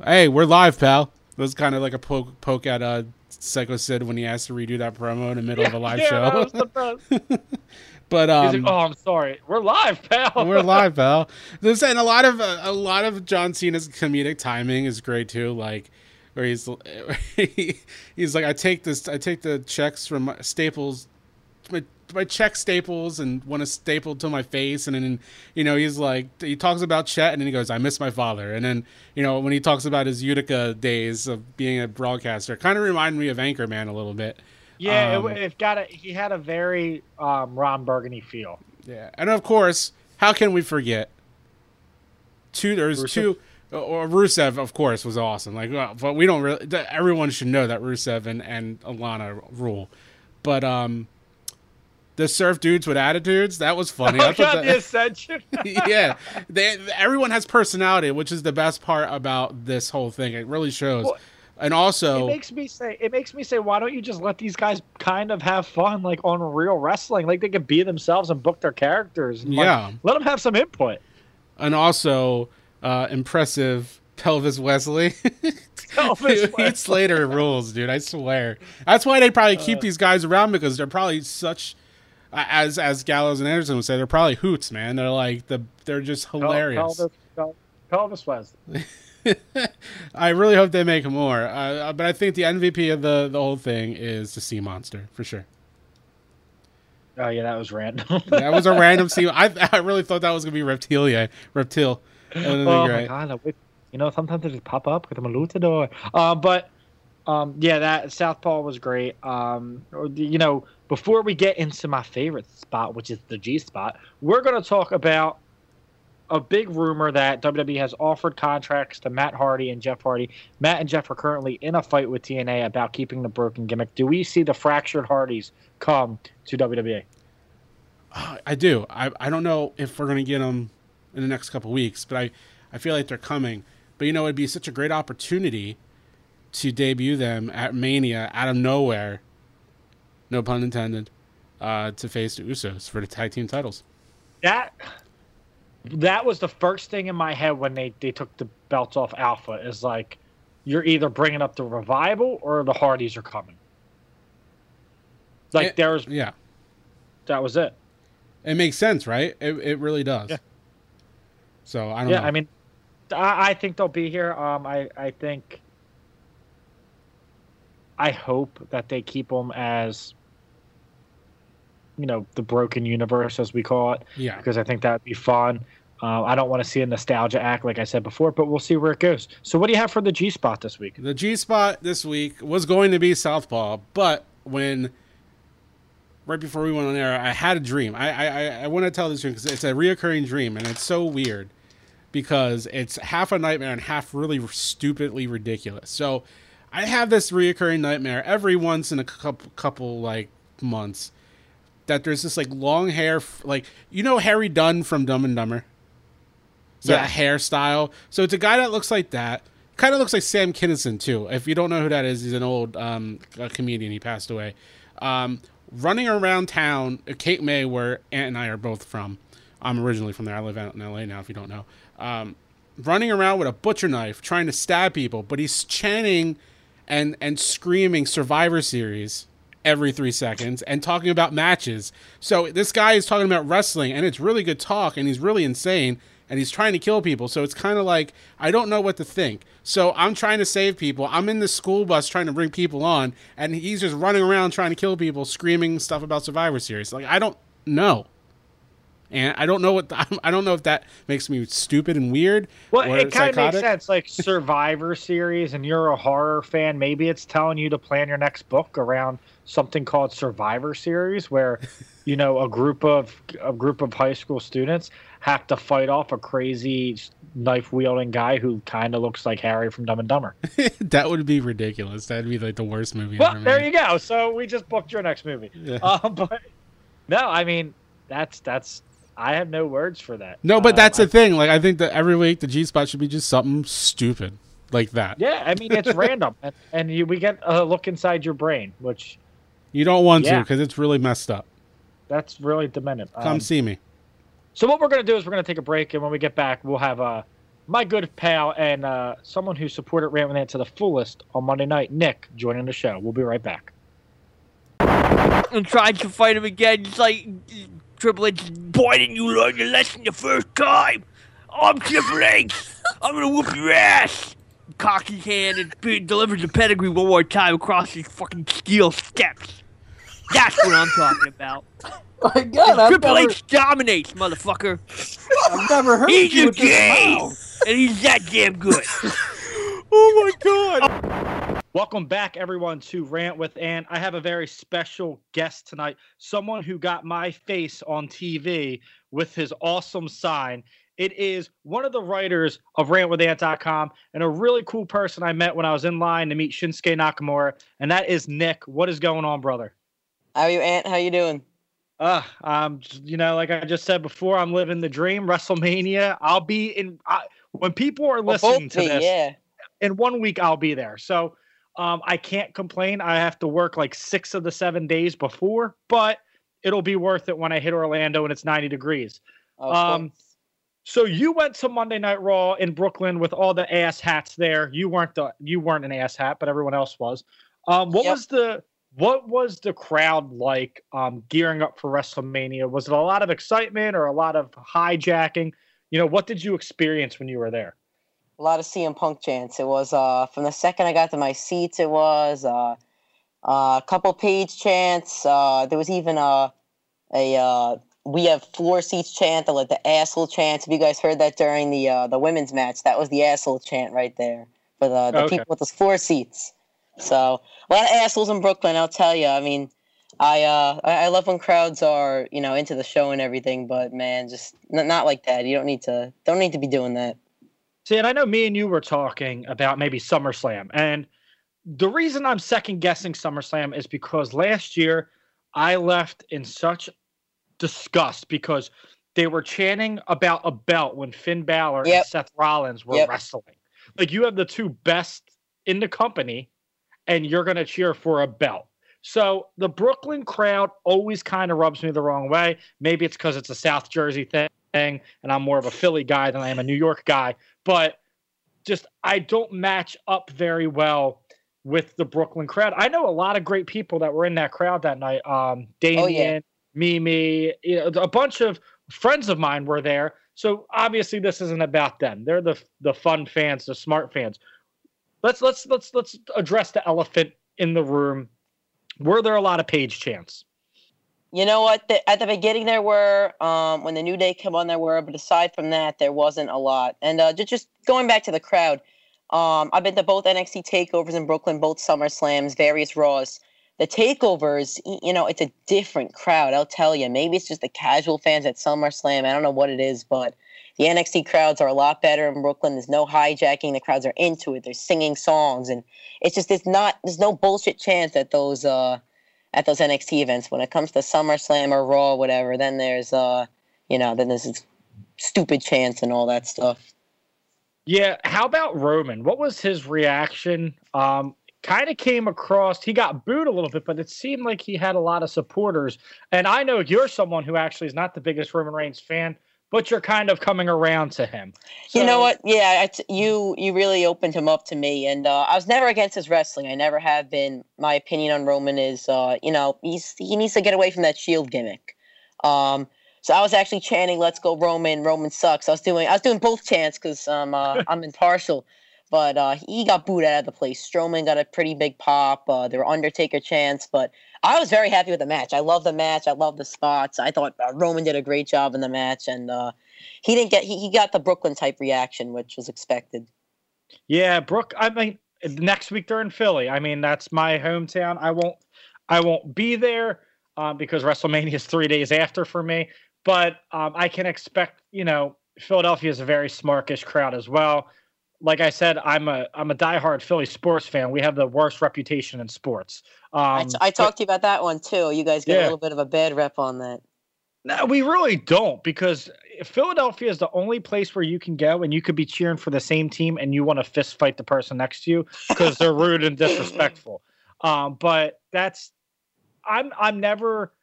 Hey, we're live, pal. It was kind of like a poke, poke at uh, Psycho Sid when he asked to redo that promo in the middle of a live [laughs] yeah, that show. was the best. [laughs] but um, like, "Oh, I'm sorry. We're live, pal." we're live, pal. This and a lot of uh, a lot of John Cena's comedic timing is great too. Like where he's [laughs] he's like, I take this, I take the checks from my Staples, my my check Staples, and want to staple to my face, and then you know he's like he talks about Chet, and then he goes, I miss my father, and then you know when he talks about his Utica days of being a broadcaster, kind of reminded me of Anchorman a little bit. Yeah, Um, it, it got a. He had a very um, Ron Burgundy feel. Yeah, and of course, how can we forget? Two, there's Rusev? two, or Rusev, of course, was awesome. Like, well, but we don't really. Everyone should know that Rusev and, and Alana rule, but um, the surf dudes with attitudes that was funny. Oh I God, the [laughs] Ascension. [laughs] yeah, they, everyone has personality, which is the best part about this whole thing. It really shows, Well, and it also, makes me say. It makes me say, why don't you just let these guys kind of have fun, like on real wrestling? Like they could be themselves and book their characters. and, like, Yeah. let them have some input. and also uh, impressive Pelvis Wesley. [laughs] Pelvis Wesley. Slater rules, dude. I swear. That's why they probably keep these guys around because they're probably such, uh, as as Gallows and Anderson would say, they're probably hoots, man. They're like the they're just hilarious. Pelvis, Pel- Pelvis Wesley. [laughs] I really hope they make more. Uh, but I think the MVP of the the whole thing is the Sea Monster for sure. Oh yeah, that was random. [laughs] That was a random scene. I I really thought that was gonna be Reptilia, Reptile. That would have been oh my god! Wish- You know, sometimes they just pop up with a luchador. Uh, but um, yeah, that Southpaw was great. Um, you know, before we get into my favorite spot, which is the G spot, we're going to talk about a big rumor that WWE has offered contracts to Matt Hardy and Jeff Hardy. Matt and Jeff are currently in a fight with TNA about keeping the broken gimmick. Do we see the fractured Hardys come to? WWE? I do. I, I don't know if we're going to get them in the next couple weeks, but I, I feel like they're coming. But you know, it'd be such a great opportunity to debut them at Mania out of nowhere, no pun intended, uh, to face the Usos for the tag team titles. that that was the first thing in my head when they, they took the belts off Alpha is like you're either bringing up the revival or the Hardys are coming. Like Eh, there was Yeah, that was it. it makes sense, right? It, it really does. Yeah. So I don't Yeah, know. I mean, I, I think they'll be here. Um, I I think I hope that they keep them as you know the broken universe as we call it. yeah. because I think that'd be fun. Uh, I don't want to see a nostalgia act like I said before, but we'll see where it goes. So, what do you have for the G spot this week? The G spot this week was going to be Southpaw, but when right before we went on air, I had a dream. I I, I, I want to tell this dream because it's a reoccurring dream, and it's so weird because it's half a nightmare and half really stupidly ridiculous. So I have this reoccurring nightmare every once in a couple couple like months that there's this like long hair, like you know Harry Dunn from Dumb and Dumber. So Yeah. that hairstyle. So it's a guy that looks like that. Kind of looks like Sam Kinison too. If you don't know who that is, he's an old um, a comedian. He passed away. Um, running around town, uh, Cape May, where Ant and I are both from. I'm originally from there. I live out in LA now. If you don't know, um, running around with a butcher knife, trying to stab people, but he's chanting and and screaming Survivor Series every three seconds and talking about matches. So this guy is talking about wrestling, and it's really good talk, and he's really insane, and he's trying to kill people. So it's kind of like I don't know what to think. So I'm trying to save people. I'm in the school bus trying to bring people on, and he's just running around trying to kill people, screaming stuff about Survivor Series. Like I don't know. And I don't know what the, [laughs] I don't know if that makes me stupid and weird. Well, it kind of makes sense. Like Survivor series, and you're a horror fan. Maybe it's telling you to plan your next book around something called Survivor series, where [laughs] you know a group of a group of high school students have to fight off a crazy knife wielding guy who kind of looks like Harry from Dumb and Dumber. [laughs] that would be ridiculous. That'd be like the worst movie Well, ever there you go. So we just booked your next movie. Yeah. Um, [laughs] but no, I mean that's that's I have no words for that. No, but Um, that's I- the thing. Like I think that every week the G spot should be just something stupid like that. yeah. I mean it's random, and, and you, we get a look inside your brain, which You don't want to because it's really messed up. that's really demented. Come Um, see me. So what we're gonna do is we're gonna take a break, and when we get back, we'll have uh, my good pal and uh, someone who supported Rant with Ant to the fullest on Monday night, Nick, joining the show. We'll be right back. and trying to fight him again. It's like Triple H. Why didn't you learn your lesson the first time? I'm Triple H. I'm gonna whoop your ass. Cocks his hand and be- delivers the pedigree one more time across these fucking steel steps. That's what I'm talking about. [laughs] My God, I've Triple never, H dominates, motherfucker. I've never heard He's you a with this game, and he's that damn good. [laughs] Oh my god! Welcome back, everyone, to Rant with Ant. I have a very special guest tonight. Someone who got my face on TV with his awesome sign. It is one of the writers of rantwithant.com and a really cool person I met when I was in line to meet Shinsuke Nakamura, and that is Nick. What is going on, brother? How are you, Ant? How you doing? Uh, um, you know, like I just said before, I'm living the dream. WrestleMania. I'll be in. I, when people are listening both to me, this, yeah. in one week I'll be there. So um, I can't complain. I have to work like six of the seven days before, but it'll be worth it when I hit Orlando and it's 90 degrees. Of Um, course. So you went to Monday Night Raw in Brooklyn with all the ass hats there. You weren't the you weren't an ass hat, but everyone else was. Um, what Yep. was the what was the crowd like um, gearing up for WrestleMania? Was it a lot of excitement or a lot of hijacking? You know, what did you experience when you were there? a lot of CM Punk chants. It was uh, from the second I got to my seats. It was uh, a couple Paige chants. Uh, there was even a a uh, we have floor seats chant, the, like the asshole chant. Have you guys heard that during the uh, the women's match? That was the asshole chant right there for the, the Okay. people with the floor seats. So a lot of assholes in Brooklyn. I'll tell you. I mean. I uh I I love when crowds are you know into the show and everything, but man, just n- not like that. You don't need to don't need to be doing that. See, and I know me and you were talking about maybe SummerSlam, and the reason I'm second guessing SummerSlam is because last year I left in such disgust because they were chanting about a belt when Finn Balor Yep. and Seth Rollins were Yep. wrestling. Like you have the two best in the company, and you're going to cheer for a belt. So the Brooklyn crowd always kind of rubs me the wrong way. Maybe it's because it's a South Jersey thing, and I'm more of a Philly guy than I am a New York guy. But just I don't match up very well with the Brooklyn crowd. I know a lot of great people that were in that crowd that night. Um, Damien, Mimi, you know, a bunch of friends of mine were there. So obviously this isn't about them. They're the the fun fans, the smart fans. Let's let's let's let's address the elephant in the room. Were there a lot of Paige chants? You know what? The, at the beginning, there were um, when the New Day came on, there were, but aside from that, there wasn't a lot. And uh, just just going back to the crowd, um, I've been to both NXT takeovers in Brooklyn, both Summer Slams, various Raws. The takeovers, you know, it's a different crowd. I'll tell you. Maybe it's just the casual fans at SummerSlam. I don't know what it is, but the NXT crowds are a lot better in Brooklyn. There's no hijacking. The crowds are into it. They're singing songs, and it's just it's not. There's no bullshit chants at those. Uh, at those NXT events. When it comes to SummerSlam or Raw, or whatever, then there's uh, you know, then there's this stupid chants and all that stuff. Yeah. How about Roman? What was his reaction? Um, kind of came across. He got booed a little bit, but it seemed like he had a lot of supporters. And I know you're someone who actually is not the biggest Roman Reigns fan, but you're kind of coming around to him. you know what? Yeah, it's, you you really opened him up to me, and uh, I was never against his wrestling. I never have been. My opinion on Roman is, uh, you know, he's he needs to get away from that Shield gimmick. Um, so I was actually chanting "Let's go Roman." Roman sucks. I was doing I was doing both chants because um, uh, [laughs] I'm impartial. But uh, he got booed out of the place. Strowman got a pretty big pop. Uh, there were Undertaker chants, but I was very happy with the match. I love the match. I love the spots. I thought uh, Roman did a great job in the match, and uh, he didn't get he, he got the Brooklyn type reaction, which was expected. Yeah, Brooke. I mean, next week they're in Philly. I mean, that's my hometown. I won't, I won't be there um, because WrestleMania is three days after for me. But um, I can expect, you know, Philadelphia is a very smarkish crowd as well. Like I said, I'm a I'm a diehard Philly sports fan. We have the worst reputation in sports. Um, I, t- I talked to you about that one too. You guys get Yeah. a little bit of a bad rep on that. No, we really don't because Philadelphia is the only place where you can go and you could be cheering for the same team and you want to fist fight the person next to you because they're rude and disrespectful. [laughs] Um, but that's I'm I'm never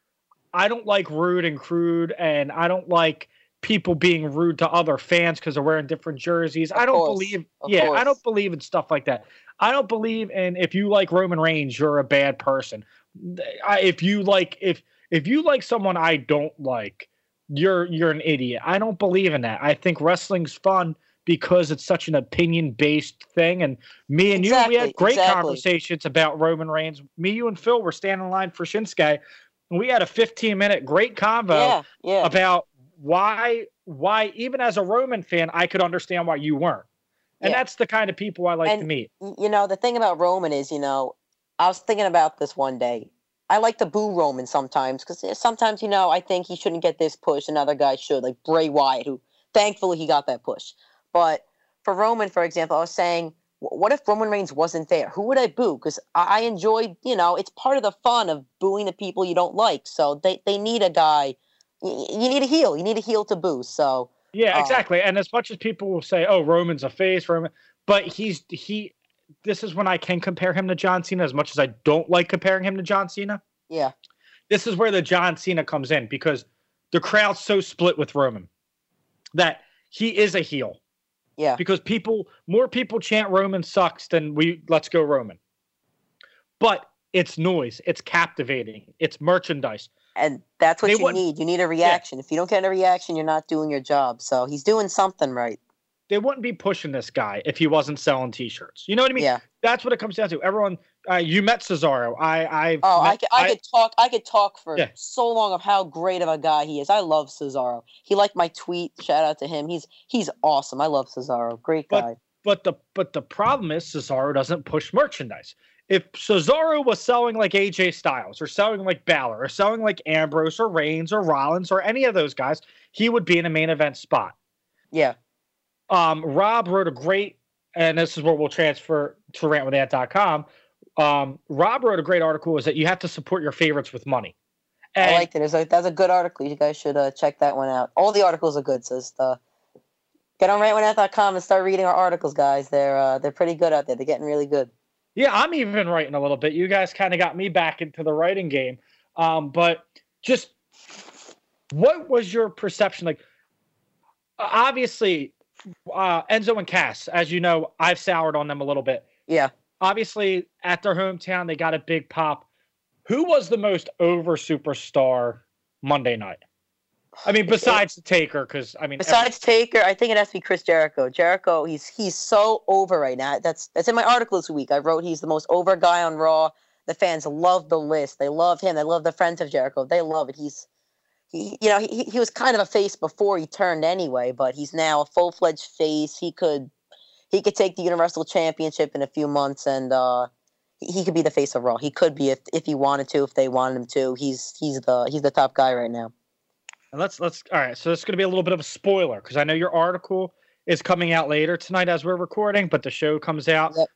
I don't like rude and crude and I don't like people being rude to other fans because they're wearing different jerseys. I don't course, believe of yeah, I don't believe in stuff like that. I don't believe in if you like Roman Reigns, you're a bad person. I, if you like if if you like someone I don't like, you're you're an idiot. I don't believe in that. I think wrestling's fun because it's such an opinion based thing. And me and you, we had great exactly. conversations about Roman Reigns. Me, you, and Phil were standing in line for Shinsuke, and we had a 15 minute great convo yeah, yeah. about why why even as a Roman fan I could understand why you weren't. And Yeah. that's the kind of people I like to meet. You know, the thing about Roman is, you know, I was thinking about this one day. I like to boo Roman sometimes because eh, sometimes, you know, I think he shouldn't get this push and other guys should, like Bray Wyatt, who thankfully he got that push. But for Roman, for example, I was saying, what if Roman Reigns wasn't there? Who would I boo? Because I I enjoy, you know, it's part of the fun of booing the people you don't like. So they, they need a guy. You need a heel. You need a heel to boo. So Yeah, Uh, exactly. And as much as people will say, "Oh, Roman's a face," Roman, but he's he. This is when I can compare him to John Cena. As much as I don't like comparing him to John Cena, yeah, this is where the John Cena comes in because the crowd's so split with Roman that he is a heel yeah. because people more people chant Roman sucks than we let's go Roman. But it's noise, it's captivating, it's merchandise. And that's what They you need. You need a reaction. If you don't get a reaction, you're not doing your job. So he's doing something right. They wouldn't be pushing this guy if he wasn't selling T-shirts. You know what I mean? yeah. That's what it comes down to. Everyone, uh, you met Cesaro. I, I. Oh, I could, I, could talk. I could talk for Yeah. so long of how great of a guy he is. I love Cesaro. He liked my tweet. Shout out to him. He's he's awesome. I love Cesaro. Great But- guy. But the but the problem is Cesaro doesn't push merchandise. If Cesaro was selling like AJ Styles or selling like Balor or selling like Ambrose or Reigns or Rollins or any of those guys, he would be in a main event spot. yeah. um, Rob wrote a great, and this is where we'll transfer to rantwithant.com. Um, Rob wrote a great article is that you have to support your favorites with money. And I liked it. It a, that's a good article. You guys should uh, check that one out. All the articles are good. So just, uh, get on rantwithant.com and start reading our articles, guys. They're uh, they're pretty good out there. They're getting really good. Yeah, I'm even writing a little bit. You guys kind of got me back into the writing game. Um, but just what was your perception? Like, obviously, uh, Enzo and Cass, as you know, I've soured on them a little bit. Yeah. obviously at their hometown they got a big pop. Who was the most over superstar Monday night? I mean, besides the Taker, because I mean, Besides Taker, I think it has to be Chris Jericho. Jericho, he's he's so over right now. That's that's in my article this week. I wrote he's the most over guy on Raw. The fans love the list. They love him. They love the friends of Jericho. They love it. He's he, you know, he he was kind of a face before he turned anyway, but he's now a full fledged face. He could he could take the Universal Championship in a few months, and uh, he, he could be the face of Raw. He could be if if he wanted to, if they wanted him to. He's he's the he's the top guy right now. And let's let's all right. So this is going to be a little bit of a spoiler because I know your article is coming out later tonight as we're recording, but the show comes out Yep.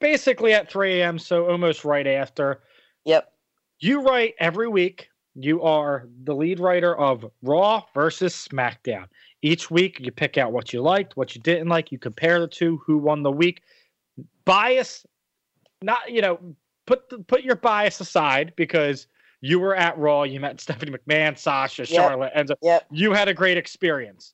basically at 3 a.m. So almost right after. Yep. You write every week. You are the lead writer of Raw versus SmackDown. Each week, you pick out what you liked, what you didn't like. You compare the two, who won the week. Bias, not you know, put the, put your bias aside because you were at Raw. You met Stephanie McMahon, Sasha, Charlotte, and Yep. you had a great experience.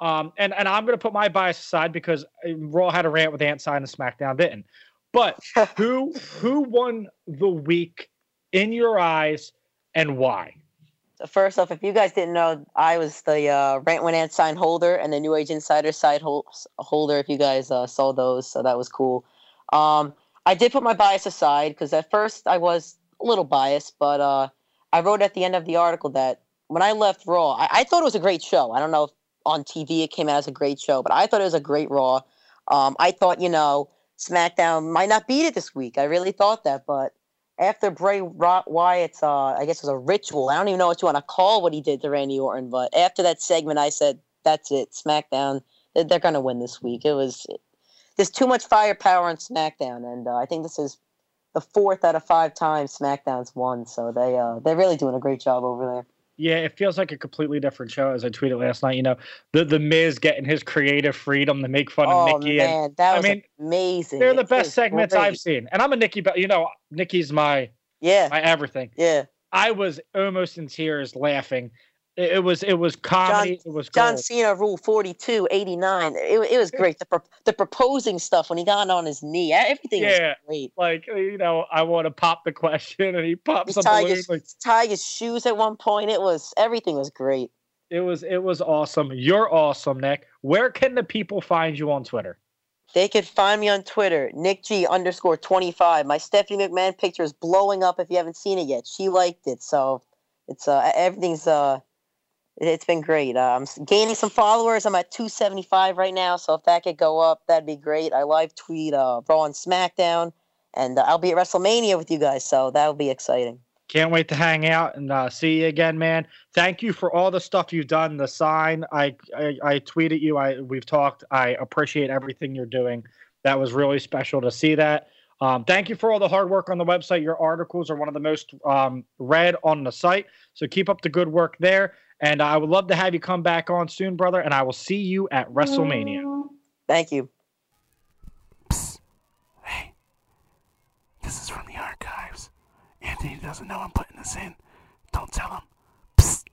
Um, and and I'm going to put my bias aside because uh, Raw had a rant with Ant Sign and SmackDown didn't. But [laughs] who who won the week in your eyes and why? So first off, if you guys didn't know, I was the uh, Rant with Ant sign holder and the New Age Insider side hol- holder. If you guys uh, saw those, so that was cool. Um, I did put my bias aside because at first I was a little biased, but uh, I wrote at the end of the article that when I left Raw, I, I thought it was a great show. I don't know if on TV it came out as a great show, but I thought it was a great Raw. Um, I thought, you know, SmackDown might not beat it this week. I really thought that, but after Bray Wyatt's, uh, I guess it was a ritual. I don't even know what you want to call what he did to Randy Orton, but after that segment, I said, "That's it, SmackDown. They're, they're going to win this week." It was there's too much firepower on SmackDown, and uh, I think this is the fourth out of five times SmackDown's won. So they uh, they're really doing a great job over there. Yeah, it feels like a completely different show. As I tweeted last night, you know, the the Miz getting his creative freedom to make fun Oh of Nikki, man, and that I was mean, amazing. they're the It best segments great. I've seen. And I'm a Nikki, but you know, Nikki's my Yeah, my everything. yeah. I was almost in tears laughing. It, it was it was comedy. it was John gold. Cena Rule 42, 89. It, it was great. The, pro- the proposing stuff when he got on his knee, everything Yeah. was great. Like you know, I want to pop the question, and he pops He tied his, Like, tied his shoes at one point. It was everything was great. it was it was awesome. You're awesome, Nick. Where can the people find you on Twitter? They could find me on Twitter, Nick G underscore 25. My Stephanie McMahon picture is blowing up if you haven't seen it yet. She liked it. So it's uh everything's uh it's been great. Uh, I'm gaining some followers. I'm at 275 right now. So if that could go up, that'd be great. I live tweet uh, Raw and SmackDown, and uh, I'll be at WrestleMania with you guys. So that'll be exciting. Can't wait to hang out and uh, see you again, man. Thank you for all the stuff you've done. The sign, I, I, I tweeted you. I we've talked. I appreciate everything you're doing. That was really special to see that. Um, thank you for all the hard work on the website. Your articles are one of the most um, read on the site. So keep up the good work there. And I would love to have you come back on soon, brother. And I will see you at WrestleMania. Mm. Thank you. Hey, this is from the archives. Anthony doesn't know I'm putting this in. Don't tell him. Psst.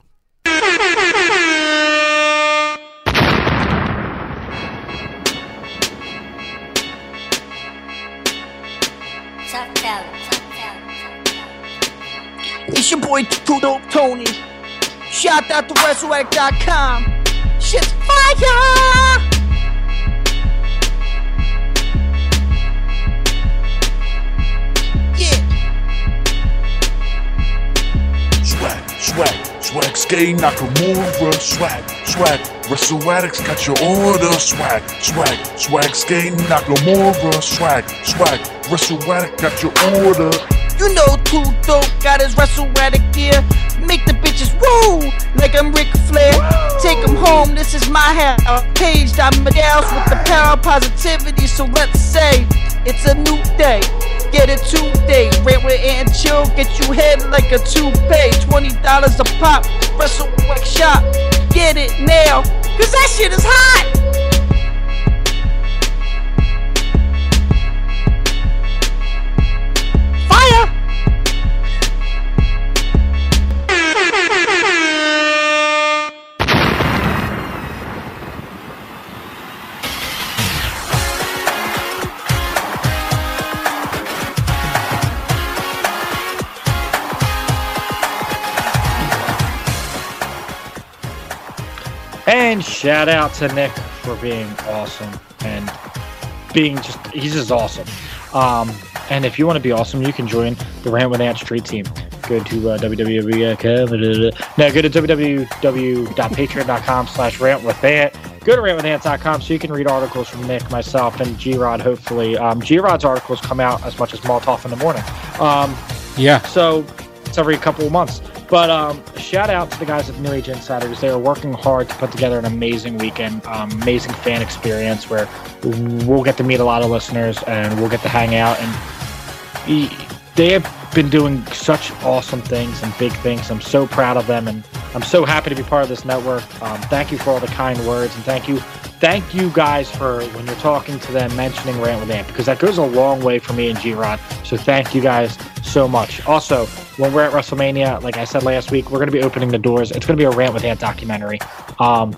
It's your boy Two Dope Tony. Shout out to WrestleRack.com. Shit's fire! Yeah. Swag, swag, swag, skate Nakamura, swag, swag, Wrestle Addicts got your order, swag, swag, swag, skate Nakamura, swag, swag, Wrestle Addict got your order. You know Two Dope got his WrestleRack gear. Make the bitches woo like I'm Ric Flair. Take Take 'em home, this is my hair. Page Amadeus with the power of positivity. So let's say it's a new day. Get it today. Rant with Ant chill. Get you head like a toupee. $20 a pop. WrestleRack shop. Get it now. Cause that shit is hot. And shout out to Nick for being awesome and being just, he's just awesome. Um, and if you want to be awesome, you can join the Rant with Ant Street team. Go to uh, www. No, go to www.patreon.com slash rant with Ant. Go to rantwithant.com so you can read articles from Nick, myself, and G Rod, hopefully. Um, G Rod's articles come out as much as Molotov in the morning. Um, Yeah. so it's every couple of months. But um, shout out to the guys at New Age Insiders. They are working hard to put together an amazing weekend, um, amazing fan experience where we'll get to meet a lot of listeners and we'll get to hang out. And they have been doing such awesome things and big things. I'm so proud of them, and I'm so happy to be part of this network. Um, thank you for all the kind words, and thank you, thank you guys for when you're talking to them mentioning Rant with Ant because that goes a long way for me and G Rod. So thank you guys so much. Also, when we're at WrestleMania, like I said last week, we're going to be opening the doors. It's going to be a Rant with Ant documentary. Um,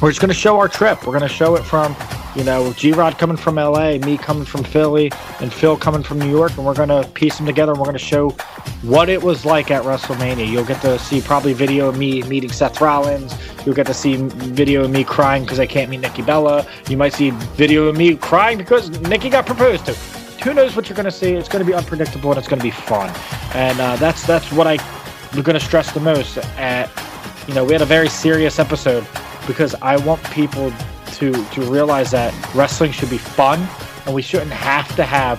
we're just going to show our trip. We're going to show it from, you know, G Rod coming from LA, me coming from Philly, and Phil coming from New York. And we're going to piece them together and we're going to show what it was like at WrestleMania. You'll get to see probably video of me meeting Seth Rollins. You'll get to see video of me crying because I can't meet Nikki Bella. You might see video of me crying because Nikki got proposed to. who knows what you're going to see? It's going to be unpredictable and it's going to be fun, and uh, that's that's what I am going to stress the most. At you know, we had a very serious episode because I want people to to realize that wrestling should be fun, and we shouldn't have to have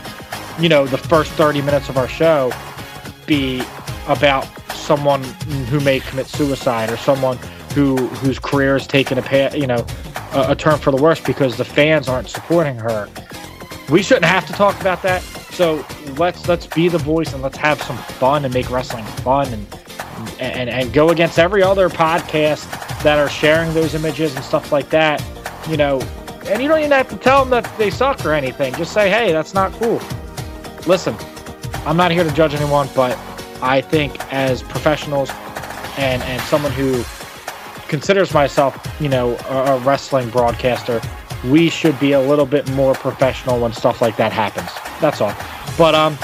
you know the first 30 minutes of our show be about someone who may commit suicide or someone who whose career is taking a pa- you know a, a turn for the worse because the fans aren't supporting her. We shouldn't have to talk about that. So let's let's be the voice and let's have some fun and make wrestling fun and and and go against every other podcast that are sharing those images and stuff like that. You know, and you don't even have to tell them that they suck or anything. Just say, hey, that's not cool. Listen, I'm not here to judge anyone, but I think as professionals and and someone who considers myself, you know, a, a wrestling broadcaster, we should be a little bit more professional when stuff like that happens. That's all. But um,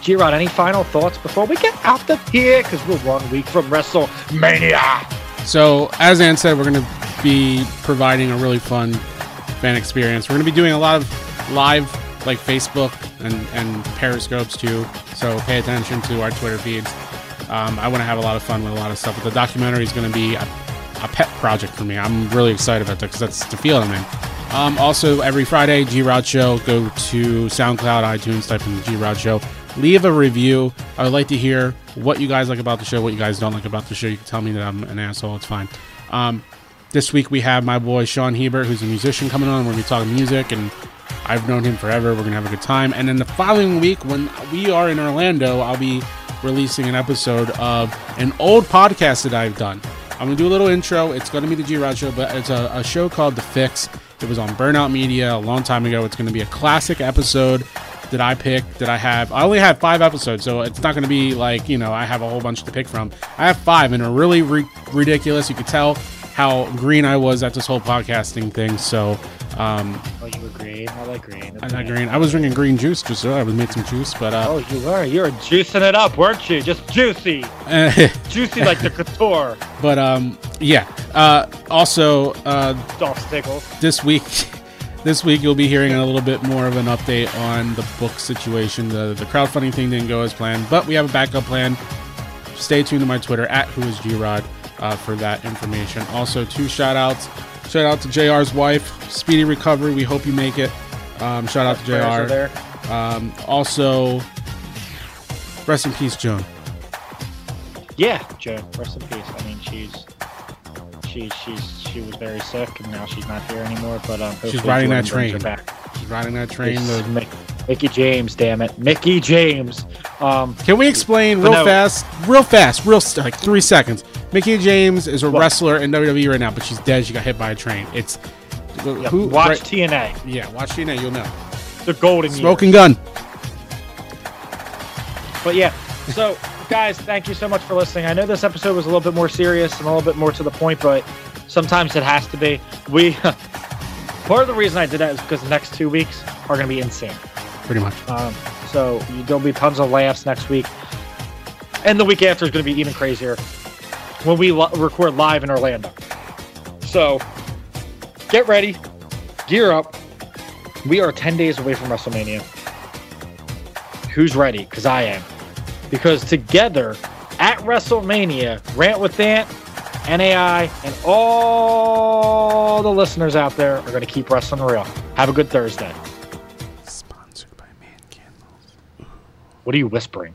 G-Rod, any final thoughts before we get out of here? Because we're one week from WrestleMania. So, as Ant said, we're going to be providing a really fun fan experience. We're going to be doing a lot of live, like Facebook and, and Periscopes too. So, pay attention to our Twitter feeds. Um, I want to have a lot of fun with a lot of stuff. But the documentary is going to be a, a pet project for me. I'm really excited about that because that's the field I'm in. Um, also, every Friday, G Rod Show. Go to SoundCloud, iTunes, type in the G Rod Show. Leave a review. I would like to hear what you guys like about the show, what you guys don't like about the show. You can tell me that I'm an asshole. It's fine. Um, this week we have my boy Sean Hebert, who's a musician, coming on. We're to be talking music, and I've known him forever. We're going to have a good time. And then the following week, when we are in Orlando, I'll be releasing an episode of an old podcast that I've done. I'm to do a little intro. It's going to be the G Rod Show, but it's a, a show called The Fix. It was on Burnout Media a long time ago. It's going to be a classic episode that I pick? Did I have. I only have five episodes, so it's not going to be like, you know, I have a whole bunch to pick from. I have five, and they're really ri- ridiculous. You could tell how green I was at this whole podcasting thing. So, um, Oh, you were green. I like green. I got green. I was drinking green juice just so I was made some juice, but uh, Oh, you were. You were juicing it up, weren't you? Just juicy. [laughs] Juicy like the couture. but um, yeah. Uh, also, uh, Dolph Stickles. this week [laughs] this week you'll be hearing a little bit more of an update on the book situation. The the crowdfunding thing didn't go as planned but we have a backup plan. Stay tuned to my twitter at who is grod uh, for that information. Also two shout outs shout out to jr's wife speedy recovery. We hope you make it. Um, shout out to jr there. um, also rest in peace joan. Yeah, Joan. Rest in peace. I mean, she's she she's she was very sick, and now she's not here anymore. But um, hopefully riding that Jordan train. back. she's riding that train the Mick, Mickie James, damn it, Mickie James. Um, Can we explain real no. fast, real fast, real st- like three seconds? Mickie James is a What? wrestler in WWE right now, but she's dead. She got hit by a train. It's yeah, who? watch right- TNA, yeah, watch TNA. You'll know. the Golden Smoking Years. gun. But yeah, so guys, thank you so much for listening. I know this episode was a little bit more serious and a little bit more to the point, but sometimes it has to be. We [laughs] part of the reason I did that is because the next two weeks are going to be insane. Pretty much. Um, so there'll be tons of laughs next week, and the week after is going to be even crazier when we lo- record live in Orlando. So get ready, gear up. We are ten days away from WrestleMania. Who's ready? Because I am. Because together at WrestleMania, Rant with Ant, NAI, and all the listeners out there are going to keep wrestling real. Have a good Thursday. Sponsored by Man Candles. What are you whispering?